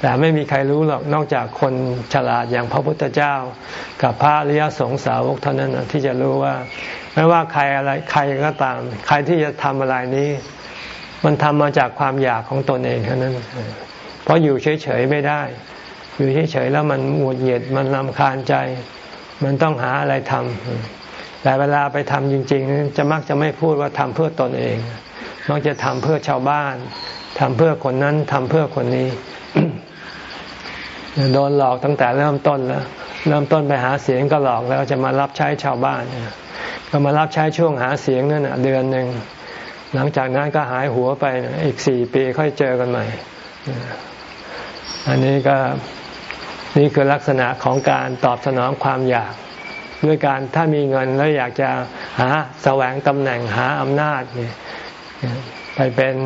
แต่ไม่มีใครรู้หรอกนอกจากคนฉลาดอย่างพระพุทธเจ้า กับพระอริยสงสาวกเท่านั้นที่จะรู้ว่า ไม่ว่าใครอะไรใครก็ตาม ใครที่จะทำอะไรนี้ มันทำมาจากความอยากของตนเองเท่านั้น เพราะอยู่เฉยๆไม่ได้ อยู่เฉยๆแล้วมันหงุดหงิดมันลำคาญใจ มันต้องหาอะไรทำแต่เวลาไปทำจริง ๆ จะมักจะไม่พูดว่าทำเพื่อตนเองมักจะทำเพื่อชาวบ้านทำเพื่อคนนั้นทำเพื่อคนนี้ โดนหลอกตั้งแต่เริ่มต้นแล้วเริ่มต้นไปหาเสียงก็หลอกแล้วจะมารับใช้ชาวบ้านก็มารับใช้ช่วงหาเสียงนั่นเดือนหนึ่งหลังจากนั้นก็หายหัวไปอีกสี่ปีค่อยเจอกันใหม่ อันนี้ก็นี่คือลักษณะของการตอบสนองความอยาก ด้วยการถ้ามีเงินแล้วอยากจะหาแสวงตำแหน่งหาอำนาจเนี่ย ไปเป็น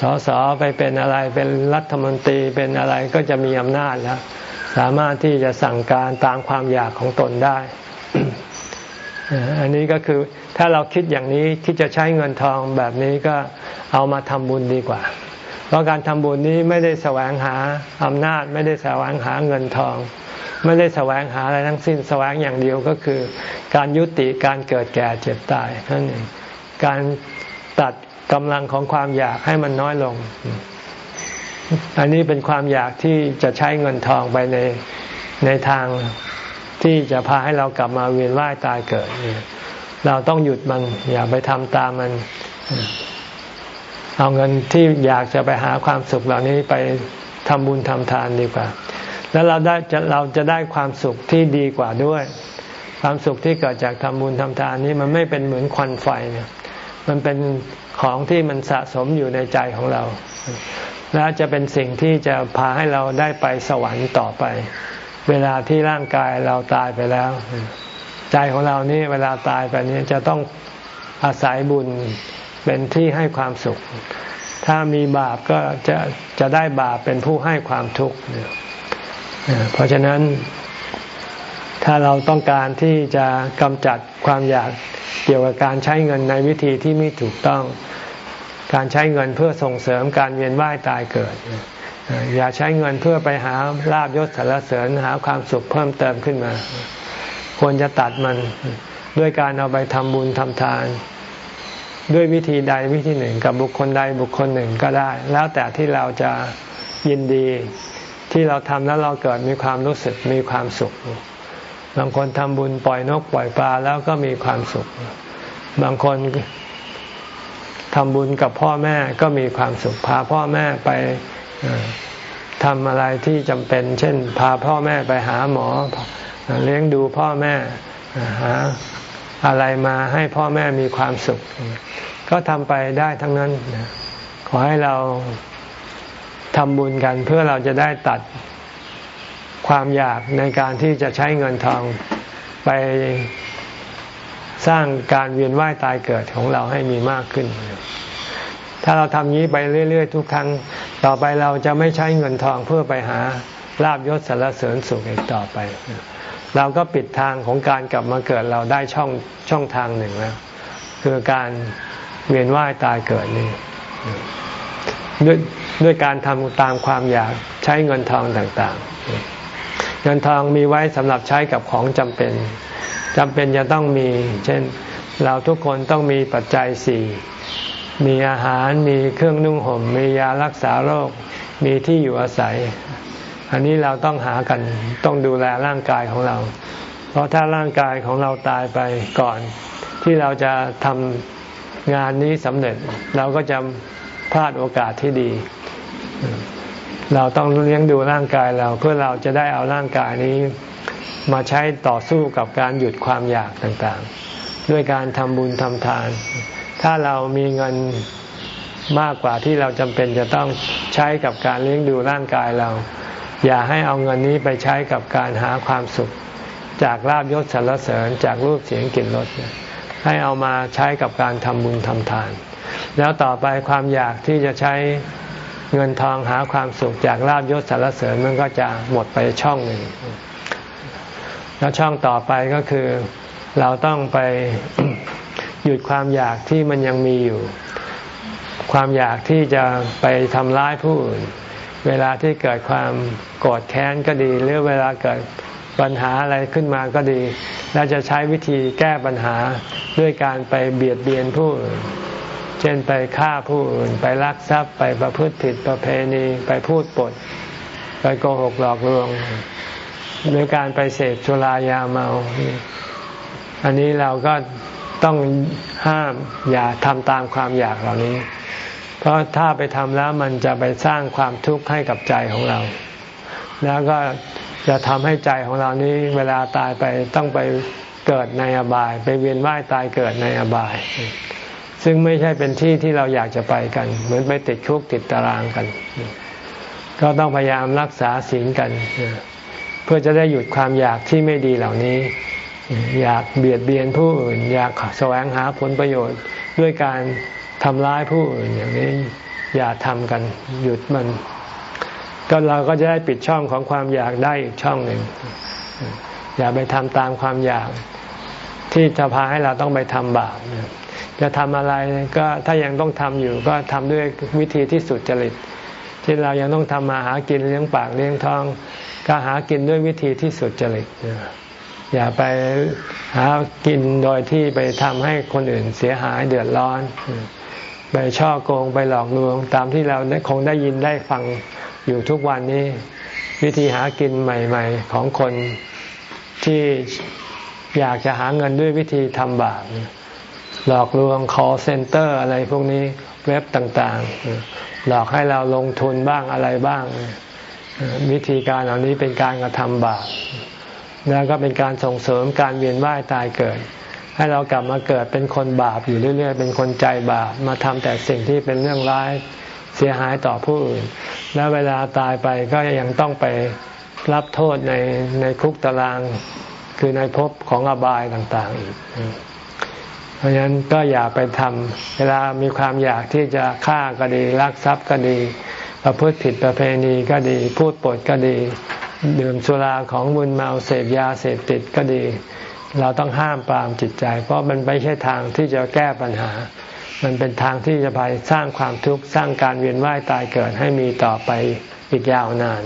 สสไปเป็นอะไรเป็นรัฐมนตรีเป็นอะไรก็จะมีอำนาจแล้วสามารถที่จะสั่งการตามความอยากของตนได้ อันนี้ก็คือถ้าเราคิดอย่างนี้คิดจะใช้เงินทองแบบนี้ก็เอามาทำบุญดีกว่า เพราะการทำบุญนี้ไม่ได้แสวงหาอำนาจ ไม่ได้แสวงหาเงินทอง ไม่ได้แสวงหาอะไรทั้งสิ้นแสวงอย่างเดียวก็คือ การยุติการเกิดแก่เจ็บตายนั่นเองการตัด กำลังของความอยากให้มันน้อยลง อันนี้เป็นความอยากที่จะใช้เงินทองไปในในทางที่จะพาให้เรากลับมาเวียนว่ายตายเกิด เราต้องหยุดมัน อย่าไปทำตามมัน เอาเงินที่อยากจะไปหาความสุขเหล่านี้ไปทำบุญทำทานดีกว่า แล้วเราได้จะเราจะได้ความสุขที่ดีกว่าด้วย ความสุขที่เกิดจากทำบุญทำทานนี้มันไม่เป็นเหมือนควันไฟเนี่ย มันเป็นของที่มันสะสมอยู่ในใจของเรา และจะเป็นสิ่งที่จะพาให้เราได้ไปสวรรค์ต่อไป เวลาที่ร่างกายเราตายไปแล้ว ใจของเรานี่เวลาตายไปนี้จะต้องอาศัยบุญเป็นที่ให้ความสุข ถ้ามีบาปก็จะจะได้บาปเป็นผู้ให้ความทุกข์เพราะฉะนั้น ถ้าเราต้องการที่จะกำจัดความอยากเกี่ยวกับการใช้เงินในวิธีที่ไม่ถูกต้อง การใช้เงินเพื่อส่งเสริมการเวียนว่ายตายเกิด อย่าใช้เงินเพื่อไปหาลาบยศสารเสริญหาความสุขเพิ่มเติมขึ้นมา ควรจะตัดมันด้วยการเอาไปทำบุญทำทาน ด้วยวิธีใดวิธีหนึ่ง กับบุคคลใดบุคคลหนึ่งก็ได้ แล้วแต่ที่เราจะยินดีที่เราทำแล้วเราเกิดมีความรู้สึกมีความสุข บางคนทำบุญปล่อยนกปล่อยปลาแล้วก็มีความสุข บางคนทำบุญกับพ่อแม่ก็มีความสุข พาพ่อแม่ไปทำอะไรที่จำเป็น เช่น พาพ่อแม่ไปหาหมอ เลี้ยงดูพ่อแม่หาอะไรมาให้พ่อแม่มีความสุข ก็ทำไปได้ทั้งนั้น ขอให้เราทำบุญกันเพื่อเราจะได้ตัด ความอยากในการที่จะใช้เงินทองไปสร้างการเวียนว่ายตายเกิดของเราให้มีมากขึ้น ถ้าเราทำนี้ไปเรื่อย ๆ ทุกครั้ง ต่อไปเราจะไม่ใช้เงินทองเพื่อไปหาลาบยศสารเสริญสุขอีกต่อไป เราก็ปิดทางของการกลับมาเกิดเราได้ช่องช่องทางหนึ่งแล้ว คือการเวียนว่ายตายเกิดนี่ด้วยด้วยการทำตามความอยากใช้เงินทองต่าง ๆ เงินทองมีไว้สำหรับใช้กับของจำเป็นจำเป็นจะต้องมี เช่นเราทุกคนต้องมีปัจจัยสี่มีอาหารมีเครื่องนุ่งห่ม มียารักษาโรค มีที่อยู่อาศัย อันนี้เราต้องหากันต้องดูแลร่างกายของเรา เพราะถ้าร่างกายของเราตายไปก่อน ที่เราจะทำงานนี้สำเร็จ เราก็จะพลาดโอกาสที่ดี เราต้องเลี้ยงดูร่างกายเราเพื่อเราจะได้เอาร่างกายนี้ มาใช้ต่อสู้กับการหยุดความอยากต่างๆ ด้วยการทำบุญทำทาน ถ้าเรามีเงินมากกว่าที่เราจำเป็นจะต้องใช้กับการเลี้ยงดูร่างกายเรา อย่าให้เอาเงินนี้ไปใช้กับการหาความสุข จากลาบยศสรรเสริญจากรูปเสียงกลิ่นรสให้เอามาใช้กับการทำบุญทำทาน แล้วต่อไปความอยากที่จะใช้ เงินทองหาความสุขจากลาบยศสารเสริญมันก็จะหมดไปช่องหนึ่ง แล้วช่องต่อไปก็คือเราต้องไปหยุดความอยากที่มันยังมีอยู่ ความอยากที่จะไปทำร้ายผู้อื่น เวลาที่เกิดความโกรธแค้นก็ดี หรือเวลาเกิดปัญหาอะไรขึ้นมาก็ดี เราจะใช้วิธีแก้ปัญหาด้วยการไปเบียดเบียนผู้อื่น เช่นไปฆ่าผู้อื่น ไปลักทรัพย์ไปประพฤติผิดประเพณีไปพูดปด ไปโกหกหลอกลวง หรือการไปเสพสุรายาเมา อันนี้เราก็ต้องห้ามอย่าทำตามความอยากเหล่านี้ เพราะถ้าไปทำแล้วมันจะไปสร้างความทุกข์ให้กับใจของเรา แล้วก็จะทำให้ใจของเรานี้เวลาตายไปต้องไปเกิดในอบาย ไปเวียนว่ายตายเกิดในอบาย ซึ่งไม่ใช่เป็นที่ที่เราอยากจะไปกัน เหมือนไปติดคุกติดตารางกัน ก็ต้องพยายามรักษาศีลกัน เพื่อจะได้หยุดความอยากที่ไม่ดีเหล่านี้ อยากเบียดเบียนผู้อื่น อยากแสวงหาผลประโยชน์ด้วยการทำร้ายผู้อื่นอย่างนี้อย่าทำกันหยุดมัน ก็เราก็จะได้ปิดช่องของความอยากได้อีกช่องหนึ่งอย่าไปทำตามความอยากที่จะพาให้เราต้องไปทำบาป จะทำอะไรก็ถ้ายังต้องทำอยู่ก็ทำด้วยวิธีที่สุดจริตที่เรายังต้องทำมาหากินเลี้ยงปากเลี้ยงท้อง ก็หากินด้วยวิธีที่สุดจริตอย่าไปหากินโดยที่ไปทำให้คนอื่นเสียหายเดือดร้อน ไปช่อโกงไปหลอกลวง ตามที่เราคงได้ยินได้ฟังอยู่ทุกวันนี้ วิธีหากินใหม่ ๆ ของคนที่อยากจะหาเงินด้วยวิธีทำบาป หลอกลวง call center อะไรพวกนี้เว็บต่างๆ หลอกให้เราลงทุนบ้างอะไรบ้าง วิธีการเหล่านี้เป็นการกระทำบาปแล้วก็เป็นการส่งเสริมการเวียนว่ายตายเกิด ให้เรากลับมาเกิดเป็นคนบาปอยู่เรื่อยๆ เป็นคนใจบาปมาทำแต่สิ่งที่เป็นเรื่องร้ายเสียหายต่อผู้อื่น แล้วเวลาตายไปก็ยังต้องไปรับโทษในในคุกตาราง คือในภพของอบายต่างๆอีก เพราะฉะนั้นก็อย่าไปทำเวลามีความอยากที่จะฆ่าก็ดีลักทรัพย์ก็ดี ประพฤติผิดประเพณีก็ดี พูดปดก็ดีดื่มสุราของมึนเมาเสพยาเสพติดก็ดี เราต้องห้ามปรามจิตใจ เพราะมันไม่ใช่ทางที่จะแก้ปัญหา มันเป็นทางที่จะไปสร้างความทุกข์สร้างการเวียนว่ายตายเกิดให้มีต่อไปอีกยาวนาน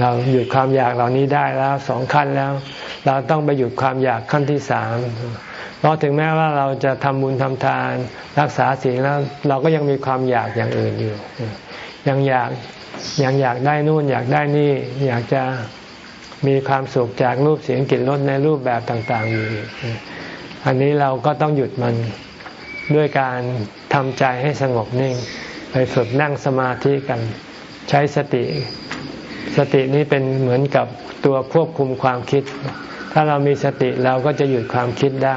เราหยุดความอยากเหล่านี้ได้แล้วสองขั้นแล้ว เราต้องไปหยุดความอยากขั้นที่สาม เพราะถึงแม้ว่าเราจะทำบุญทำทานรักษาศีลแล้วเราก็ยังมีความอยากอย่างอื่นอยู่ ยังอยากยังอยากได้นู่นอยากได้นี่ อยากจะมีความสุขจากรูปเสียงกลิ่นรสในรูปแบบต่างๆอยู่อันนี้เราก็ต้องหยุดมันด้วยการทำใจให้สงบนิ่ง ไปฝึกนั่งสมาธิกัน ใช้สติ สตินี้เป็นเหมือนกับตัวควบคุมความคิด ถ้าเรามีสติเราก็จะหยุดความคิดได้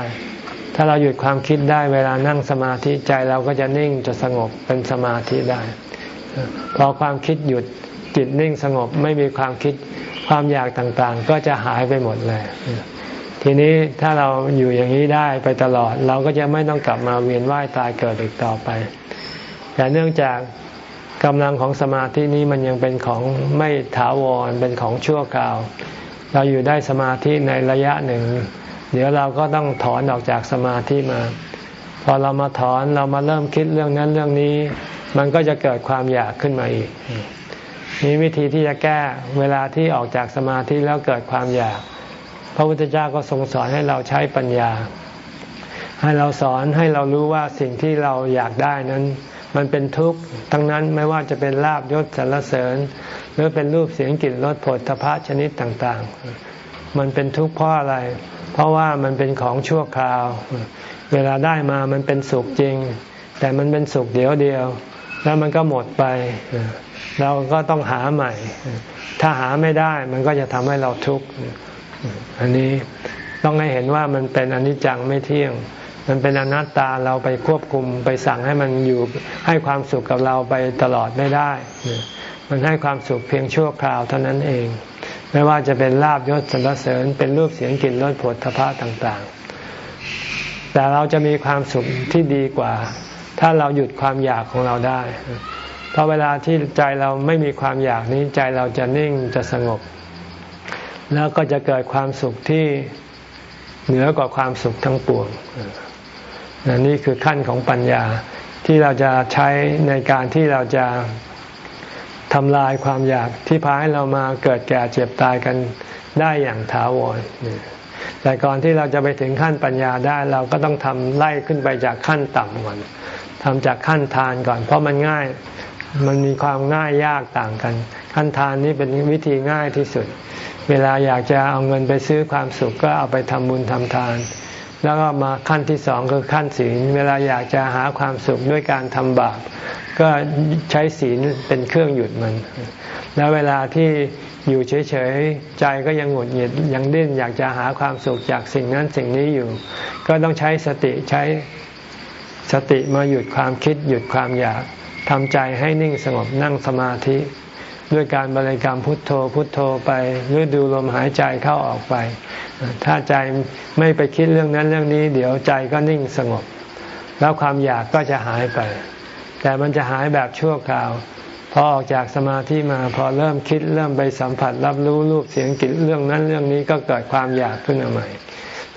ถ้าเราหยุดความคิดได้เวลานั่งสมาธิใจเราก็จะนิ่งจะสงบเป็นสมาธิได้ พอความคิดหยุดจิตนิ่งสงบไม่มีความคิดความอยากต่างๆ ก็จะหายไปหมดเลย ทีนี้ถ้าเราอยู่อย่างนี้ได้ไปตลอด เราก็จะไม่ต้องกลับมาเวียนว่ายตายเกิดอีกต่อไป แต่เนื่องจากกำลังของสมาธินี้มันยังเป็นของไม่ถาวรเป็นของชั่วคราว เราอยู่ได้สมาธิในระยะหนึ่ง เดี๋ยวเราก็ต้องถอนออกจากสมาธิมา พอเรามาถอนเรามาเริ่มคิดเรื่องนั้นเรื่องนี้ มันก็จะเกิดความอยากขึ้นมาอีกมีวิธีที่จะแก้เวลาที่ออกจากสมาธิแล้วเกิดความอยาก พระพุทธเจ้าก็ทรงสอนให้เราใช้ปัญญา ให้เราสอนให้เรารู้ว่าสิ่งที่เราอยากได้นั้น มันเป็นทุกข์ทั้งนั้นไม่ว่าจะเป็นลาบยศสรรเสริญ หรือเป็นรูปเสียงกลิ่นรสผลทพะชนิดต่างๆ มันเป็นทุกข์เพราะอะไร เพราะว่ามันเป็นของชั่วคราว เวลาได้มามันเป็นสุขจริง แต่มันเป็นสุขเดียวเดียว แล้วมันก็หมดไป เราก็ต้องหาใหม่ ถ้าหาไม่ได้มันก็จะทำให้เราทุกข์อันนี้ต้องให้เห็นว่ามันเป็นอนิจจังไม่เที่ยง มันเป็นอนัตตาเราไปควบคุมไปสั่งให้มันอยู่ให้ความสุขกับเราไปตลอดไม่ได้ มันให้ความสุขเพียงชั่วคราวเท่านั้นเอง ไม่ว่าจะเป็นลาบยศสรรเสริญ เป็นรูปเสียงกลิ่นรสผลทพะต่างๆ แต่เราจะมีความสุขที่ดีกว่า ถ้าเราหยุดความอยากของเราได้ เพราะเวลาที่ใจเราไม่มีความอยากนี้ใจเราจะนิ่งจะสงบ แล้วก็จะเกิดความสุขที่เหนือกว่าความสุขทั้งปวงนี่คือขั้นของปัญญาที่เราจะใช้ในการที่เราจะ ทำลายความอยากที่พาให้เรามาเกิดแก่เจ็บตายกันได้อย่างถาวรแต่ก่อนที่เราจะไปถึงขั้นปัญญาได้เราก็ต้องทำไล่ขึ้นไปจากขั้นต่ำก่อนทำจากขั้นทานก่อน เพราะมันง่ายมันมีความง่ายยากต่างกัน ขั้นทานนี้เป็นวิธีง่ายที่สุด เวลาอยากจะเอาเงินไปซื้อความสุขก็เอาไปทำบุญทำทาน แล้วก็มาขั้นที่สองคือขั้นศีล เวลาอยากจะหาความสุขด้วยการทำบาปก็ใช้ศีลเป็นเครื่องหยุดมัน แล้วเวลาที่อยู่เฉยๆ ใจก็ยังหงุดหงิดยังดิ้นอยากจะหาความสุขจากสิ่งนั้นสิ่งนี้อยู่ ก็ต้องใช้สติใช้สติมาหยุดความคิดหยุดความอยากทำใจให้นิ่งสงบนั่งสมาธิ ด้วยการบริกรรมพุทโธพุทโธไปหรือดูลมหายใจเข้าออกไป ถ้าใจไม่ไปคิดเรื่องนั้นเรื่องนี้ เดี๋ยวใจก็นิ่งสงบ แล้วความอยากก็จะหายไป แต่มันจะหายแบบชั่วคราวพอออกจากสมาธิมาพอเริ่มคิดเริ่มไปสัมผัสรับรู้รูปเสียงกลิ่นเรื่องนั้นเรื่องนี้ก็เกิดความอยากขึ้นมาใหม่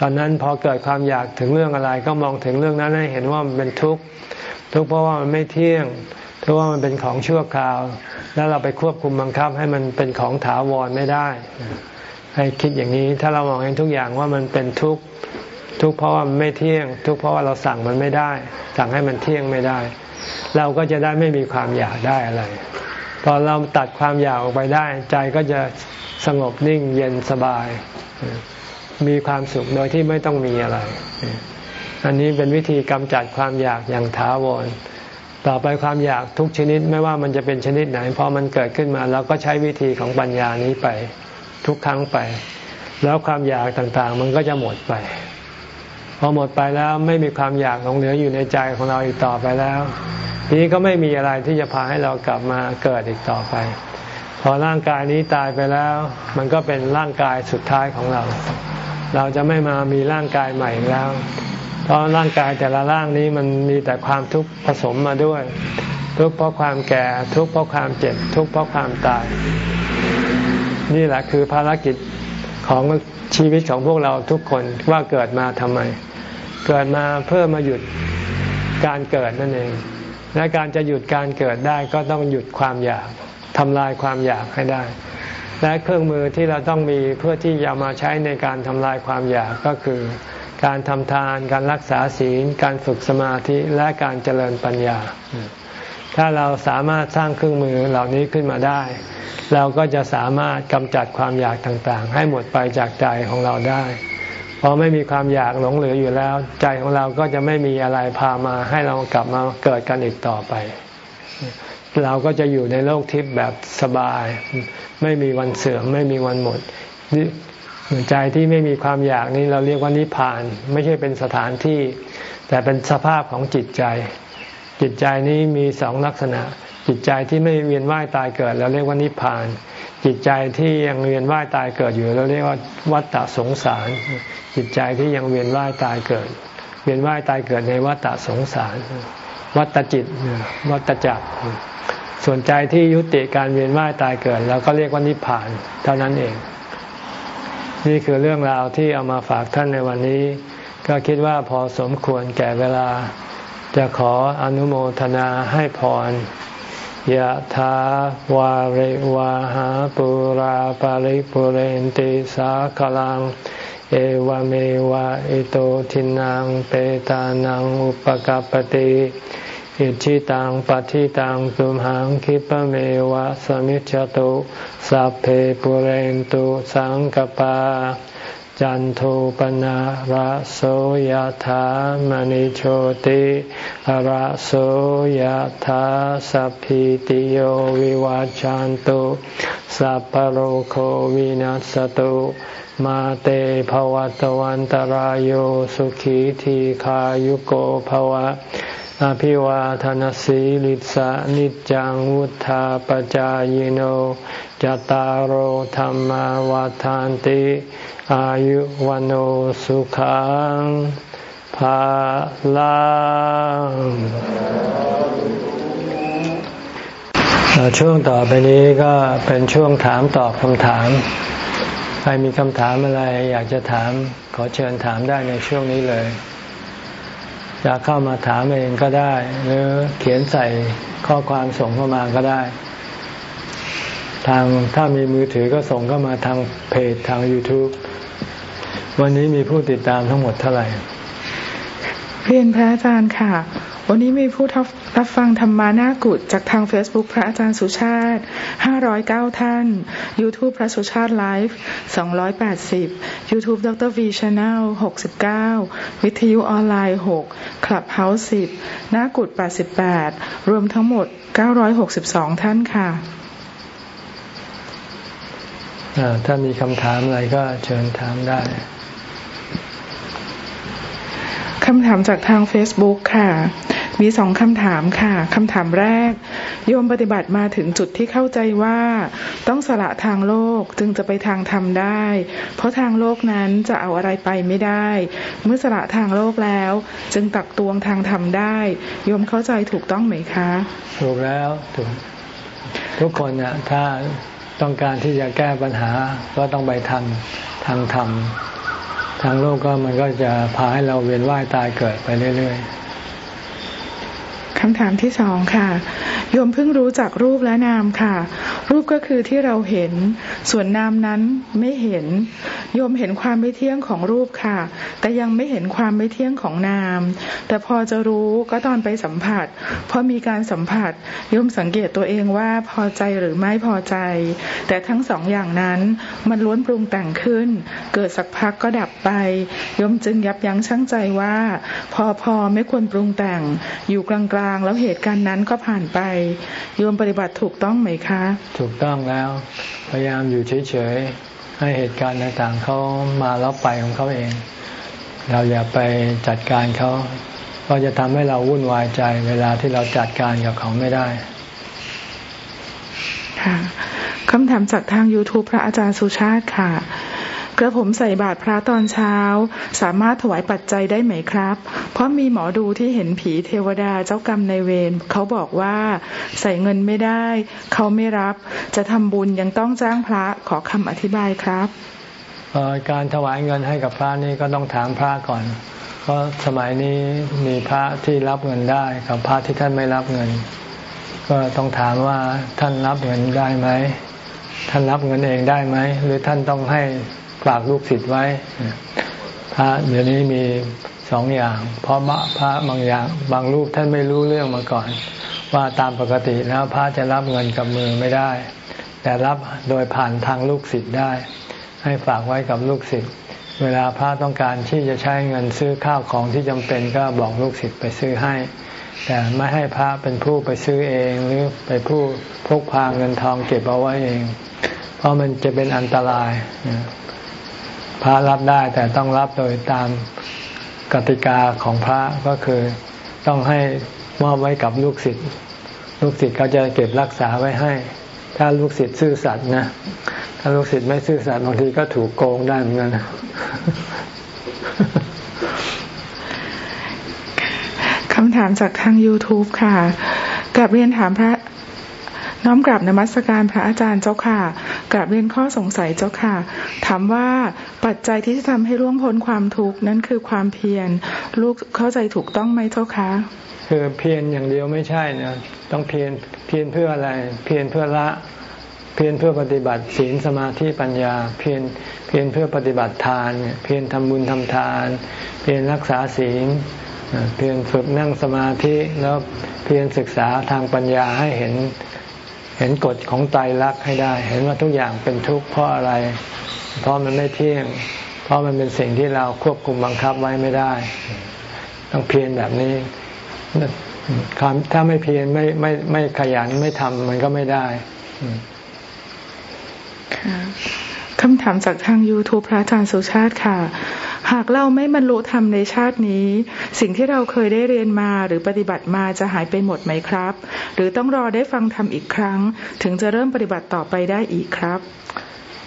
ตอนนั้นพอเกิดความอยากถึงเรื่องอะไรก็มองถึงเรื่องนั้นให้เห็นว่ามันเป็นทุกข์ทุกข์เพราะว่ามันไม่เที่ยง เพราะว่ามันเป็นของชั่วคราว แล้วเราไปควบคุมบังคับให้มันเป็นของถาวรไม่ได้ ให้คิดอย่างนี้ถ้าเรามองเห็นทุกอย่างว่ามันเป็นทุกข์ทุกข์เพราะว่ามันไม่เที่ยง ทุกข์เพราะว่าเราสั่งมันไม่ได้ สั่งให้มันเที่ยงไม่ได้ เราก็จะได้ไม่มีความอยากได้อะไรพอเราตัดความอยากออกไปได้ ใจก็จะสงบนิ่งเย็นสบาย มีความสุขโดยที่ไม่ต้องมีอะไร อันนี้เป็นวิธีกำจัดความอยากอย่างถาวร ต่อไปความอยากทุกชนิดไม่ว่ามันจะเป็นชนิดไหนพอมันเกิดขึ้นมาเราก็ใช้วิธีของปัญญานี้ไปทุกครั้งไป แล้วความอยากต่างๆ มันก็จะหมดไป พอหมดไปแล้วไม่มีความอยากหลงเหลืออยู่ในใจของเราอีกต่อไปแล้วทีนี้ก็ไม่มีอะไรที่จะพาให้เรากลับมาเกิดอีกต่อไป พอร่างกายนี้ตายไปแล้ว มันก็เป็นร่างกายสุดท้ายของเรา เราจะไม่มามีร่างกายใหม่แล้ว เพราะร่างกายแต่ละร่างนี้มันมีแต่ความทุกข์ผสมมาด้วย ทุกข์เพราะความแก่ ทุกข์เพราะความเจ็บ ทุกข์เพราะความตาย นี่แหละคือภารกิจของชีวิตของพวกเราทุกคนว่าเกิดมาทำไม เกิดมาเพื่อมาหยุดการเกิดนั่นเอง และการจะหยุดการเกิดได้ก็ต้องหยุดความอยากทำลายความอยากให้ได้ และเครื่องมือที่เราต้องมีเพื่อที่จะมาใช้ในการทำลายความอยากก็คือ การทำทาน การรักษาศีล การฝึกสมาธิและการเจริญปัญญา ถ้าเราสามารถสร้างเครื่องมือเหล่านี้ขึ้นมาได้ เราก็จะสามารถกำจัดความอยากต่างๆ ให้หมดไปจากใจของเราได้พอไม่มีความอยากหลงเหลืออยู่แล้ว ใจของเราก็จะไม่มีอะไรพามาให้เรากลับมาเกิดกันอีกต่อไป เราก็จะอยู่ในโลกทิพย์แบบสบาย ไม่มีวันเสื่อมไม่มีวันหมด ใจที่ไม่มีความอยากนี้เราเรียกว่านิพพาน ไม่ใช่เป็นสถานที่ แต่เป็นสภาพของจิตใจ จิตใจนี้มีสองลักษณะ จิตใจที่ไม่เวียนว่ายตายเกิด เราเรียกว่านิพพาน จิตใจที่ยังเวียนว่ายตายเกิดอยู่ เราเรียกว่าวัฏฏะสงสาร จิตใจที่ยังเวียนว่ายตายเกิด เวียนว่ายตายเกิดในวัฏสงสาร วัฏจิตวัฏจักรส่วนใจที่ยุติการเวียนว่ายตายเกิดเราก็เรียกว่านิพพาน เท่านั้นเอง นี่คือเรื่องราวที่เอามาฝากท่านในวันนี้ ก็คิดว่าพอสมควรแก่เวลา จะขออนุโมทนาให้พรยะถาวาริวาหาปุราปาริปุเรนติสาคลัง เอวเมวะอิโตทินังเปตานังอุปกัปติ อิชิตังปฏิตังตุมหังคิปเมวะสมิจจตุสัพเพปุเรนตุสังกปา จันโทปนะระโสยธามณิโชติระโสยธาสัพพิติโยวิวัจจันตุสัพพโรโควินัสตุมาเตภวัตวันตารโยสุขีทีขายุโกภวะ อภิวาทานสีลิสะนิจังวุธาปจายโนจตารโหธรรมวาทานติ อายุวันโอสุขังภาลังช่วงต่อไปนี้ก็เป็นช่วงถามตอบคำถาม ใครมีคำถามอะไรอยากจะถามขอเชิญถามได้ในช่วงนี้เลย จะเข้ามาถามเองก็ได้ หรือเขียนใส่ข้อความส่งเข้ามาก็ได้ ทางถ้ามีมือถือก็ส่งเข้ามาทางเพจทาง YouTube วันนี้มีผู้ติดตามทั้งหมดเท่าไหร่ เรียนพระอาจารย์ค่ะ วันนี้มีผู้รับฟังธรรมานากุฏจากทาง Facebook พระอาจารย์สุชาติ 509 ท่าน YouTube พระสุชาติไลฟ์ 280 YouTube ดร V Channel 69 วิทยุออนไลน์ 6 Clubhouse 10นากุฏ88 รวมทั้งหมด 962 ท่านค่ะถ้ามีคำถามอะไรก็เชิญถามได้คำถามจากทาง Facebook ค่ะ มีสองคำถามค่ะคำถามแรก โยมปฏิบัติมาถึงจุดที่เข้าใจว่า ต้องสละทางโลกจึงจะไปทางธรรมได้ เพราะทางโลกนั้นจะเอาอะไรไปไม่ได้ เมื่อสละทางโลกแล้ว จึงตักตวงทางธรรมได้ โยมเข้าใจถูกต้องไหมคะ ถูกแล้วถูกทุกคนเนี่ยถ้าต้องการที่จะแก้ปัญหาก็ต้องไปทำทางธรรมทางโลกก็มันก็จะพาให้เราเวียนว่ายตายเกิดไปเรื่อยๆ คำถามที่สองค่ะโยมเพิ่งรู้จักรูปและนามค่ะ รูปก็คือที่เราเห็น ส่วนนามนั้นไม่เห็น โยมเห็นความไม่เที่ยงของรูปค่ะ แต่ยังไม่เห็นความไม่เที่ยงของนาม แต่พอจะรู้ก็ตอนไปสัมผัส พอมีการสัมผัส โยมสังเกตตัวเองว่าพอใจหรือไม่พอใจ แต่ทั้งสองอย่างนั้นมันล้วนปรุงแต่งขึ้น เกิดสักพักก็ดับไป โยมจึงยับยั้งชั่งใจว่า พอพอไม่ควรปรุงแต่งอยู่กลางางแล้วเหตุการณ์นั้นก็ผ่านไปโยมปฏิบัติถูกต้องไหมคะ ถูกต้องแล้ว พยายามอยู่เฉยๆให้เหตุการณ์ต่างๆเขามาแล้วไปของเขาเอง เราอย่าไปจัดการเขาก็จะทำให้เราวุ่นวายใจ เวลาที่เราจัดการกับเขาไม่ได้ ค่ะคำถามจากทาง YouTube พระอาจารย์สุชาติค่ะ กระผมใส่บาตรพระตอนเช้า สามารถถวายปัจจัยได้ไหมครับ เพราะมีหมอดูที่เห็นผีเทวดาเจ้ากรรมในเวรเขาบอกว่าใส่เงินไม่ได้ เขาไม่รับจะทำบุญยังต้องจ้างพระขอคำอธิบายครับการถวายเงินให้กับพระนี่ก็ต้องถามพระก่อน เพราะสมัยนี้มีพระที่รับเงินได้กับพระที่ท่านไม่รับเงิน ก็ต้องถามว่าท่านรับเงินได้ไหมท่านรับเงินเองได้ไหมหรือท่านต้องให้ ฝากลูกศิษย์ไว้ พระเดี๋ยวนี้มีสองอย่าง เพราะพระบางอย่าง บางรูปท่านไม่รู้เรื่องมาก่อน ว่าตามปกติแล้วพระจะรับเงินกับมือไม่ได้ แต่รับโดยผ่านทางลูกศิษย์ได้ ให้ฝากไว้กับลูกศิษย์เวลาพระต้องการที่จะใช้เงินซื้อข้าวของที่จำเป็นก็บอกลูกศิษย์ไปซื้อให้ แต่ไม่ให้พระเป็นผู้ไปซื้อเองหรือไปผู้พกพาเงินทองเก็บเอาไว้เอง เพราะมันจะเป็นอันตราย พระรับได้แต่ต้องรับโดยตามกติกาของพระก็คือต้องให้มอบไว้กับลูกศิษย์ลูกศิษย์เขาจะเก็บรักษาไว้ให้ ถ้าลูกศิษย์ซื่อสัตย์นะ ถ้าลูกศิษย์ไม่ซื่อสัตย์บางทีก็ถูกโกงได้เหมือนกันคำถามจากทาง YouTube ค่ะกับเรียนถามพระน้อมกราบนมัสการพระอาจารย์เจ้าค่ะ กราบเรียนข้อสงสัยเจ้าค่ะ ถามว่าปัจจัยที่จะทำให้ร่วงพ้นความทุกข์นั้นคือความเพียร ลูกเข้าใจถูกต้องไหมเจ้าคะคือเพียรอย่างเดียวไม่ใช่นะต้องเพียรเพียรเพื่ออะไร เพียรเพื่อละ เพียรเพื่อปฏิบัติศีลสมาธิปัญญา เพียรเพียรเพื่อปฏิบัติทาน เพียรทำบุญทำทาน เพียรรักษาศีลเพียรฝึกนั่งสมาธิแล้วเพียรศึกษาทางปัญญาให้เห็น เห็นกฎของไตรลักษณ์ให้ได้ เห็นว่าทุกอย่างเป็นทุกข์เพราะอะไร เพราะมันไม่เที่ยง เพราะมันเป็นสิ่งที่เราควบคุมบังคับไว้ไม่ได้ ต้องเพียรแบบนี้ถ้าไม่เพียรไม่ไม่ไม่ขยันไม่ทำมันก็ไม่ได้ คำถามจากทาง YouTube พระอาจารย์สุชาติค่ะ หากเราไม่บรรลุธรรมในชาตินี้ สิ่งที่เราเคยได้เรียนมาหรือปฏิบัติมาจะหายไปหมดไหมครับ หรือต้องรอได้ฟังธรรมอีกครั้ง ถึงจะเริ่มปฏิบัติต่อไปได้อีกครับ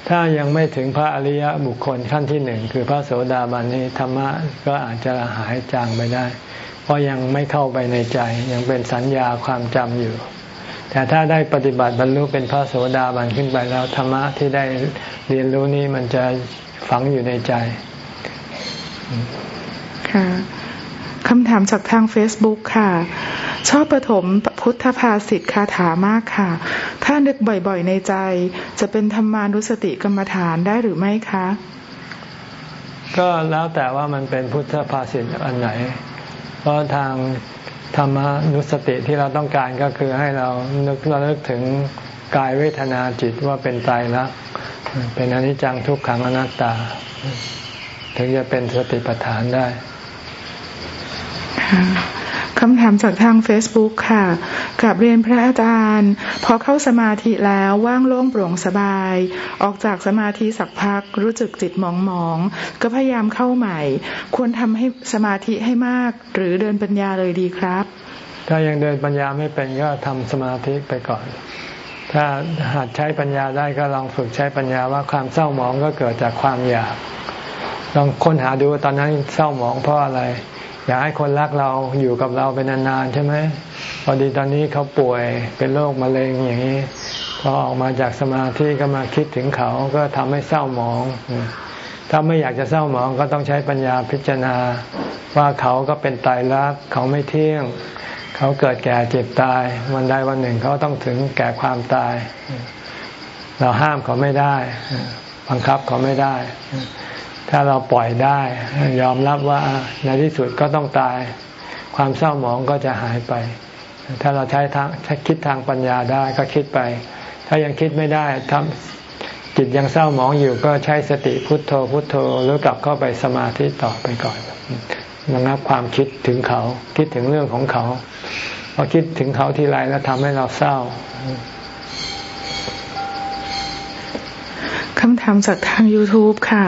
ถ้ายังไม่ถึงพระอริยบุคคลขั้นที่หนึ่งคือพระโสดาบันนี้ธรรมะก็อาจจะหายจางไปได้ เพราะยังไม่เข้าไปในใจยังเป็นสัญญาความจำอยู่ แต่ถ้าได้ปฏิบัติบรรลุเป็นพระโสดาบันขึ้นไปแล้วธรรมะที่ได้เรียนรู้นี้มันจะฝังอยู่ในใจ ค่ะคำถามจากทาง Facebook ค่ะ ชอบประถมพุทธภาษิตคาถามากค่ะ ถ้านึกบ่อยๆในใจ จะเป็นธรรมานุสติกรรมฐานได้หรือไม่คะ ก็แล้วแต่ว่ามันเป็นพุทธภาษิตอันไหน เพราะทาง ธรรมนุสติที่เราต้องการก็คือให้เรานึกเราลึกถึงกายเวทนาจิตว่าเป็นตายรักเป็นอนิจจังทุกขังอนัตตา ถึงจะเป็นสติปัฏฐานได้ คำถามจากทาง Facebook ค่ะกับเรียนพระอาจารย์ พอเข้าสมาธิแล้วว่างโล่งโปร่งสบาย ออกจากสมาธิสักพัก รู้สึกจิตมองมองก็พยายามเข้าใหม่ ควรทำให้สมาธิให้มาก หรือเดินปัญญาเลยดีครับ ถ้ายังเดินปัญญาไม่เป็นก็ทำสมาธิไปก่อน ถ้าหัดใช้ปัญญาได้ก็ลองฝึกใช้ปัญญาว่าความเศร้าหมองก็เกิดจากความอยากลองค้นหาดูตอนนั้นเศร้าหมองเพราะอะไร อยากให้คนรักเราอยู่กับเราเป็นนานๆใช่ไหมพอดีตอนนี้เขาป่วยเป็นโรคมะเร็งอย่างนี้พอออกมาจากสมาธิก็มาคิดถึงเขาก็ทำให้เศร้าหมอง ถ้าไม่อยากจะเศร้าหมองก็ต้องใช้ปัญญาพิจารณา ว่าเขาก็เป็นตายรักเขาไม่เที่ยง เขาเกิดแก่เจ็บตาย วันใดวันหนึ่งเขาต้องถึงแก่ความตาย เราห้ามเขาไม่ได้ บังคับเขาไม่ได้ ถ้าเราปล่อยได้ ยอมรับว่าในที่สุดก็ต้องตาย ความเศร้าหมองก็จะหายไป ถ้าเราใช้ทางคิดทางปัญญาได้ก็คิดไป ถ้ายังคิดไม่ได้ทำจิตยังเศร้าหมองอยู่ก็ใช้สติพุทโธพุทโธหรือกลับเข้าไปสมาธิต่อไปก่อนระงับความคิดถึงเขาคิดถึงเรื่องของเขาพอคิดถึงเขาทีไรแล้วทำให้เราเศร้าคำถามจากทาง YouTube ค่ะ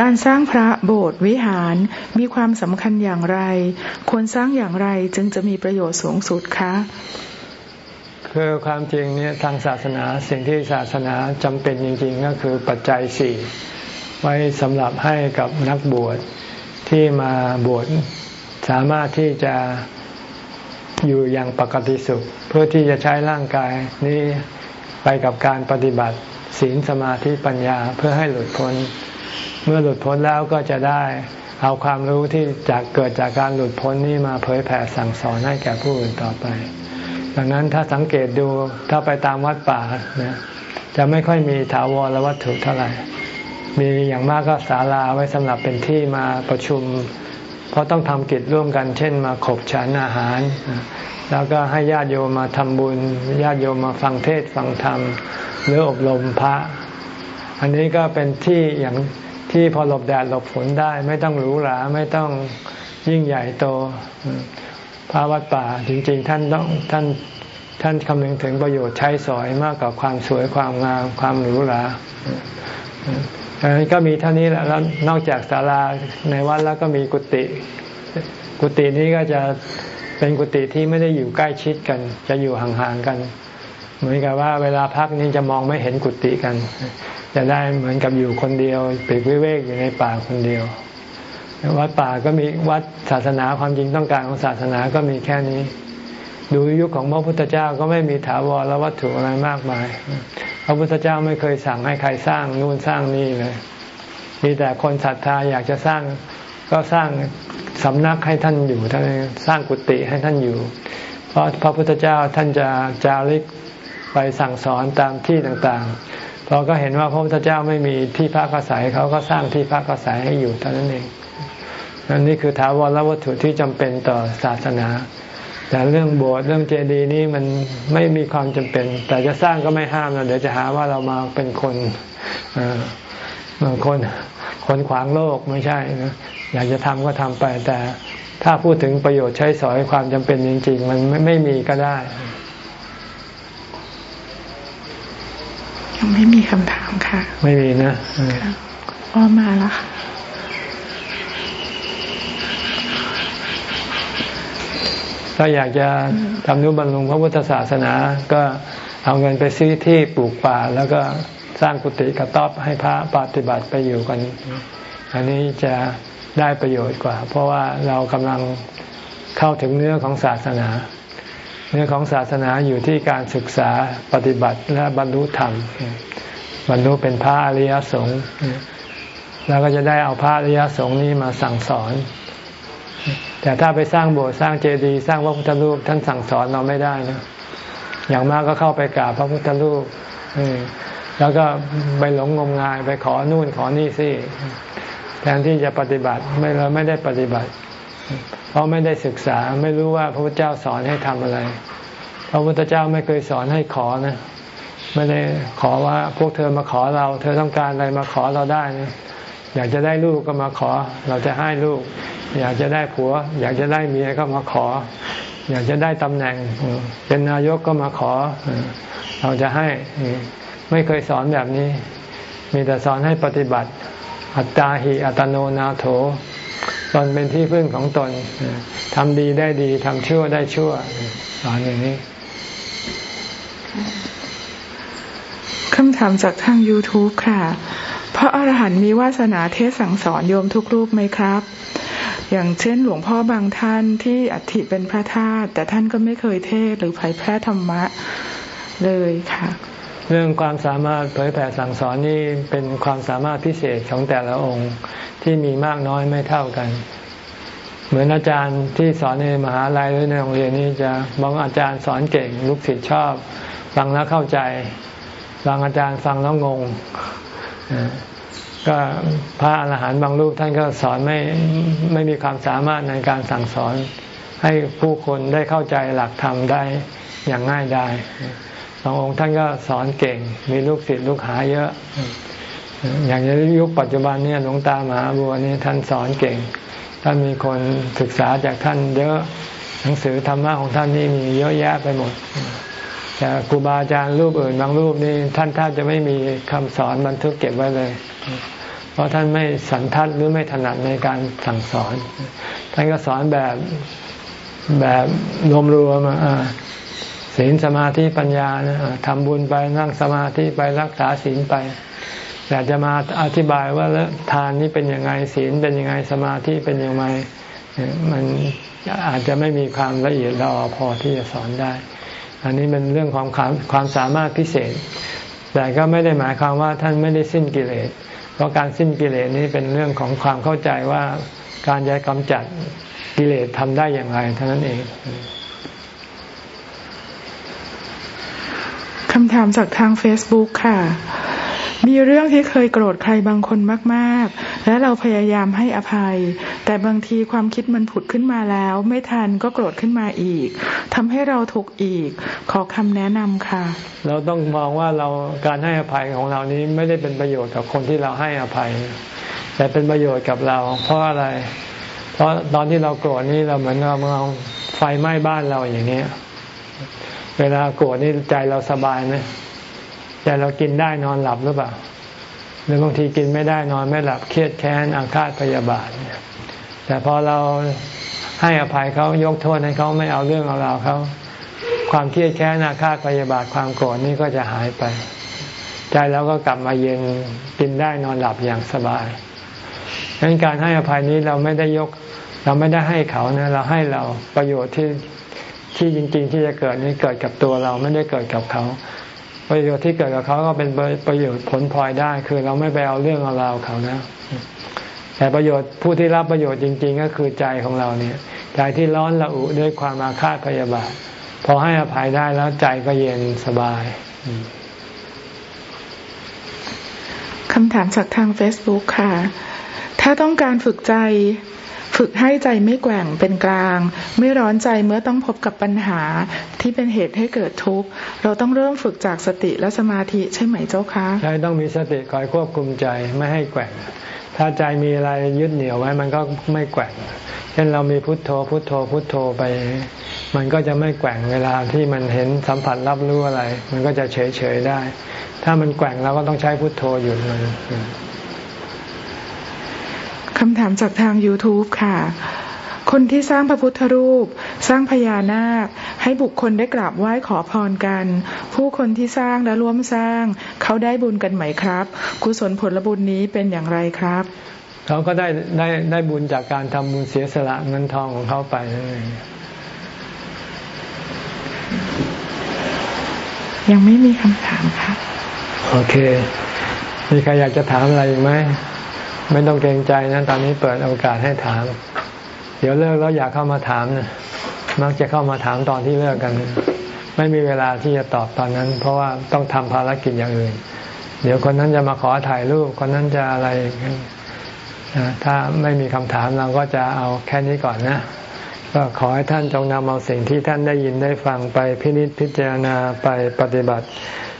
การสร้างพระโบสถ์วิหารมีความสำคัญอย่างไร ควรสร้างอย่างไรจึงจะมีประโยชน์สูงสุดคะคือความจริงเนี่ยทางศาสนาสิ่งที่ศาสนาจำเป็นจริง ๆ ก็คือปัจจัยสี่ไว้สำหรับให้กับนักบวชที่มาบวชสามารถที่จะอยู่อย่างปกติสุข เพื่อที่จะใช้ร่างกายนี้ไปกับการปฏิบัติศีลสมาธิปัญญาเพื่อให้หลุดพ้น เมื่อหลุดพ้นแล้วก็จะได้เอาความรู้ที่จากเกิดจากการหลุดพ้นนี้มาเผยแผ่สั่งสอนให้แก่ผู้อื่นต่อไป ดังนั้นถ้าสังเกตดูถ้าไปตามวัดป่านะจะไม่ค่อยมีถาวรวัตถุเท่าไหร่ มีอย่างมากก็ศาลาไว้สำหรับเป็นที่มาประชุม เพราะต้องทำกิจร่วมกัน เช่นมาขบฉันอาหาร แล้วก็ให้ญาติโยมมาทำบุญ ญาติโยมมาฟังเทศฟังธรรม หรืออบรมพระ อันนี้ก็เป็นที่อย่าง ที่พอหลบแดดหลบฝนได้ ไม่ต้องหรูหราไม่ต้องยิ่งใหญ่โตพระวัดป่าจริง ๆ ท่านต้องท่านท่านคำนึงถึงประโยชน์ใช้สอยมากกว่าความสวยความงามความหรูหราอันนี้ก็มีเท่านี้แหละแล้วนอกจากศาลาในวัดแล้วก็มีกุฏิกุฏินี้ก็จะเป็นกุฏิที่ไม่ได้อยู่ใกล้ชิดกัน จะอยู่ห่างๆกัน เหมือนกับว่าเวลาพักนี้จะมองไม่เห็นกุฏิกัน จะได้เหมือนกับอยู่คนเดียวปีกวิเวกอยู่ในป่าคนเดียว วัดป่าก็มีวัดศาสนาความจริงต้องการของศาสนาก็มีแค่นี้ ดูยุคของพระพุทธเจ้าก็ไม่มีถาวรและวัตถุอะไรมากมาย พระพุทธเจ้าไม่เคยสั่งให้ใครสร้างนู่นสร้างนี่เลยมีแต่คนศรัทธาอยากจะสร้างก็สร้างสำนักให้ท่านอยู่ท่านสร้างกุฏิให้ท่านอยู่ เพราะพระพุทธเจ้าท่านจะจาริกไปสั่งสอนตามที่ต่างๆ พอก็เห็นว่าพระพุทธเจ้าไม่มีที่พักอาศัยเขาก็สร้างที่พักอาศัยให้อยู่เท่านั้นเองนั่นนี่คือถาวรวัตถุที่จำเป็นต่อศาสนา แต่เรื่องโบสถ์เรื่องเจดีย์นี้มันไม่มีความจำเป็น แต่จะสร้างก็ไม่ห้ามนะเดี๋ยวจะหาว่าเรามาเป็นคนบางคนคนขวางโลกไม่ใช่นะอยากจะทำก็ทำไปแต่ถ้าพูดถึงประโยชน์ใช้สอยความจำเป็นจริง ๆ มันไม่ไม่มีก็ได้ ยังไม่มีคำถามค่ะ ไม่มีนะอ้อมาแล้วค่ะถ้าอยากจะทำนุบำรุงพระพุทธศาสนา ก็เอาเงินไปซื้อที่ปลูกป่า แล้วก็สร้างกุฏิกระต๊อบให้พระปฏิบัติไปอยู่กัน อันนี้จะได้ประโยชน์กว่า เพราะว่าเรากำลังเข้าถึงเนื้อของศาสนา เนื้องของศาสนาอยู่ที่การศึกษาปฏิบัติและบรรลุธรรม บรรลุเป็นพระอริยสงฆ์แล้วก็จะได้เอาพระอริยสงฆ์นี้มาสั่งสอน แต่ถ้าไปสร้างโบสถ์สร้างเจดีย์สร้างพระพุทธรูปท่านสั่งสอนเราไม่ได้นะอย่างมากก็เข้าไปกราบพระพุทธรูปแล้วก็ไปหลงงมงายไปขอนู่นขอนี่สิแทนที่จะปฏิบัติไม่เราไม่ได้ปฏิบัติ เพราะไม่ได้ศึกษาไม่รู้ว่าพระพุทธเจ้าสอนให้ทำอะไร พระพุทธเจ้าไม่เคยสอนให้ขอนะไม่ได้ขอว่าพวกเธอมาขอเรา เธอต้องการอะไรมาขอเราได้นะอยากจะได้ลูกก็มาขอ เราจะให้ลูก อยากจะได้ผัว อยากจะได้เมียก็มาขอ อยากจะได้ตำแหน่ง เป็นนายกก็มาขอ เราจะให้ ไม่เคยสอนแบบนี้ มีแต่สอนให้ปฏิบัติ อัตตาหิอัตโนนาโถ ตนเป็นที่พึ่งของตนทำดีได้ดีทำชั่วได้ชั่วสอนอย่างนี้คำถามจากทาง YouTube ค่ะ พระอรหันต์มีวาสนาเทศสั่งสอนโยมทุกรูปไหมครับ อย่างเช่นหลวงพ่อบางท่านที่อัฐิเป็นพระธาตุแต่ท่านก็ไม่เคยเทศหรือเผยแพร่ธรรมะเลยค่ะ เรื่องความสามารถเผยแผ่สั่งสอนนี่เป็นความสามารถพิเศษของแต่ละองค์ที่มีมากน้อยไม่เท่ากัน เหมือนอาจารย์ที่สอนในมหาลัยหรือในโรงเรียนนี้จะบางอาจารย์สอนเก่งลูกศิษย์ชอบ ฟังแล้วเข้าใจบางอาจารย์ฟังแล้วงงก็พระอรหันต์บางรูปท่านก็สอนไม่ไม่มีความสามารถในการสั่งสอน ให้ผู้คนได้เข้าใจหลักธรรมได้อย่างง่ายได้ บางองค์ท่านก็สอนเก่ง มีลูกศิษย์ลูกหาเยอะ อย่างในยุคปัจจุบันเนี่ยหลวงตามหาบัวนี่ท่านสอนเก่ง ท่านมีคนศึกษาจากท่านเยอะหนังสือธรรมะของท่านนี่มีเยอะแยะไปหมดแต่ครูบาอาจารย์รูปอื่นบางรูปนี่ท่านแทบจะไม่มีคำสอนบันทึกเก็บไว้เลย เพราะท่านไม่สันทัดหรือไม่ถนัดในการสั่งสอน ท่านก็สอนแบบแบบรวมๆ ศีลสมาธิปัญญานะทำบุญไปนั่งสมาธิไปรักษาศีลไปอยากจะมาอธิบายว่าแล้วทานนี้เป็นยังไงศีลเป็นยังไงสมาธิเป็นยังไงมันอาจจะไม่มีความละเอียดละออพอที่จะสอนได้ อันนี้เป็นเรื่องของความความสามารถพิเศษ แต่ก็ไม่ได้หมายความว่าท่านไม่ได้สิ้นกิเลส เพราะการสิ้นกิเลสนี้เป็นเรื่องของความเข้าใจว่าการจะกำจัดกิเลสทำได้อย่างไรเท่านั้นเอง คำถามจากทาง Facebook ค่ะ มีเรื่องที่เคยโกรธใครบางคนมาก ๆ และเราพยายามให้อภัย แต่บางทีความคิดมันผุดขึ้นมาแล้ว ไม่ทันก็โกรธขึ้นมาอีกทำให้เราทุกข์อีก ขอคำแนะนำค่ะ เราต้องมองว่าเราการให้อภัยของเรานี้ไม่ได้เป็นประโยชน์กับคนที่เราให้อภัย แต่เป็นประโยชน์กับเรา เพราะอะไร เพราะตอนที่เราโกรธนี่เราเหมือนเราเอาไฟไหม้บ้านเราอย่างนี้ เวลาโกรธนี่ใจเราสบายไหมใจเรากินได้นอนหลับหรือเปล่าหรือบางทีกินไม่ได้นอนไม่หลับเครียดแค้นอาฆาตพยาบาทแต่พอเราให้อภัยเขายกโทษให้เขาไม่เอาเรื่องเอาราวเขาความเครียดแค้นอาฆาตพยาบาทความโกรธนี่ก็จะหายไป ใจเราก็กลับมาเย็นกินได้นอนหลับอย่างสบายดังนั้นการให้อภัยนี้เราไม่ได้ยก เราไม่ได้ให้เขานะเราให้เราประโยชน์ที่ ที่จริง ๆ ที่จะเกิดนี้เกิดกับตัวเราไม่ได้เกิดกับเขา ประโยชน์ที่เกิดกับเขาก็เป็นประโยชน์ผลพลอยได้ คือเราไม่ไปเอาเรื่องเอาราวเขานะ แต่ประโยชน์ผู้ที่รับประโยชน์จริง ๆ ก็คือใจของเราเนี่ยใจที่ร้อนระอุด้วยความอาฆาตพยาบาทพอให้อภัยได้แล้วใจก็เย็นสบายคำถามจากทาง Facebook ค่ะ ถ้าต้องการฝึกใจ ฝึกให้ใจไม่แกว่งเป็นกลาง ไม่ร้อนใจเมื่อต้องพบกับปัญหาที่เป็นเหตุให้เกิดทุกข์ เราต้องเริ่มฝึกจากสติและสมาธิใช่ไหมเจ้าคะ ใช่ต้องมีสติคอยควบคุมใจไม่ให้แกว่ง ถ้าใจมีอะไรยึดเหนี่ยวไว้มันก็ไม่แกว่ง เช่นเรามีพุทโธพุทโธพุทโธไป มันก็จะไม่แกว่งเวลาที่มันเห็นสัมผัสรับรู้อะไร มันก็จะเฉยเฉยได้ ถ้ามันแกว่งเราก็ต้องใช้พุทโธหยุดมันำถามจากทาง YouTube ค่ะ คนที่สร้างพระพุทธรูป สร้างพญานาค ให้บุคคลได้กราบไหว้ขอพรกัน ผู้คนที่สร้างและร่วมสร้าง เขาได้บุญกันไหมครับ กุศลผลบุญนี้เป็นอย่างไรครับ เขาก็ได้ได้ได้บุญจากการทำบุญเสียสละเงินทองของเขาไปยังไม่มีคำถามครับโอเค มีใครอยากจะถามอะไรอีกไหม ไม่ต้องเกรงใจนะตอนนี้เปิดโอกาสให้ถาม เดี๋ยวเลิกแล้วอยากเข้ามาถามนะมักจะเข้ามาถามตอนที่เลิกกัน ไม่มีเวลาที่จะตอบตอนนั้น เพราะว่าต้องทำภารกิจอย่างอื่น เดี๋ยวคนนั้นจะมาขอถ่ายรูปคนนั้นจะอะไรถ้าไม่มีคำถามเราก็จะเอาแค่นี้ก่อนนะก็ขอให้ท่านจงนำเอาสิ่งที่ท่านได้ยินได้ฟังไปพินิจพิจารณาไปปฏิบัติ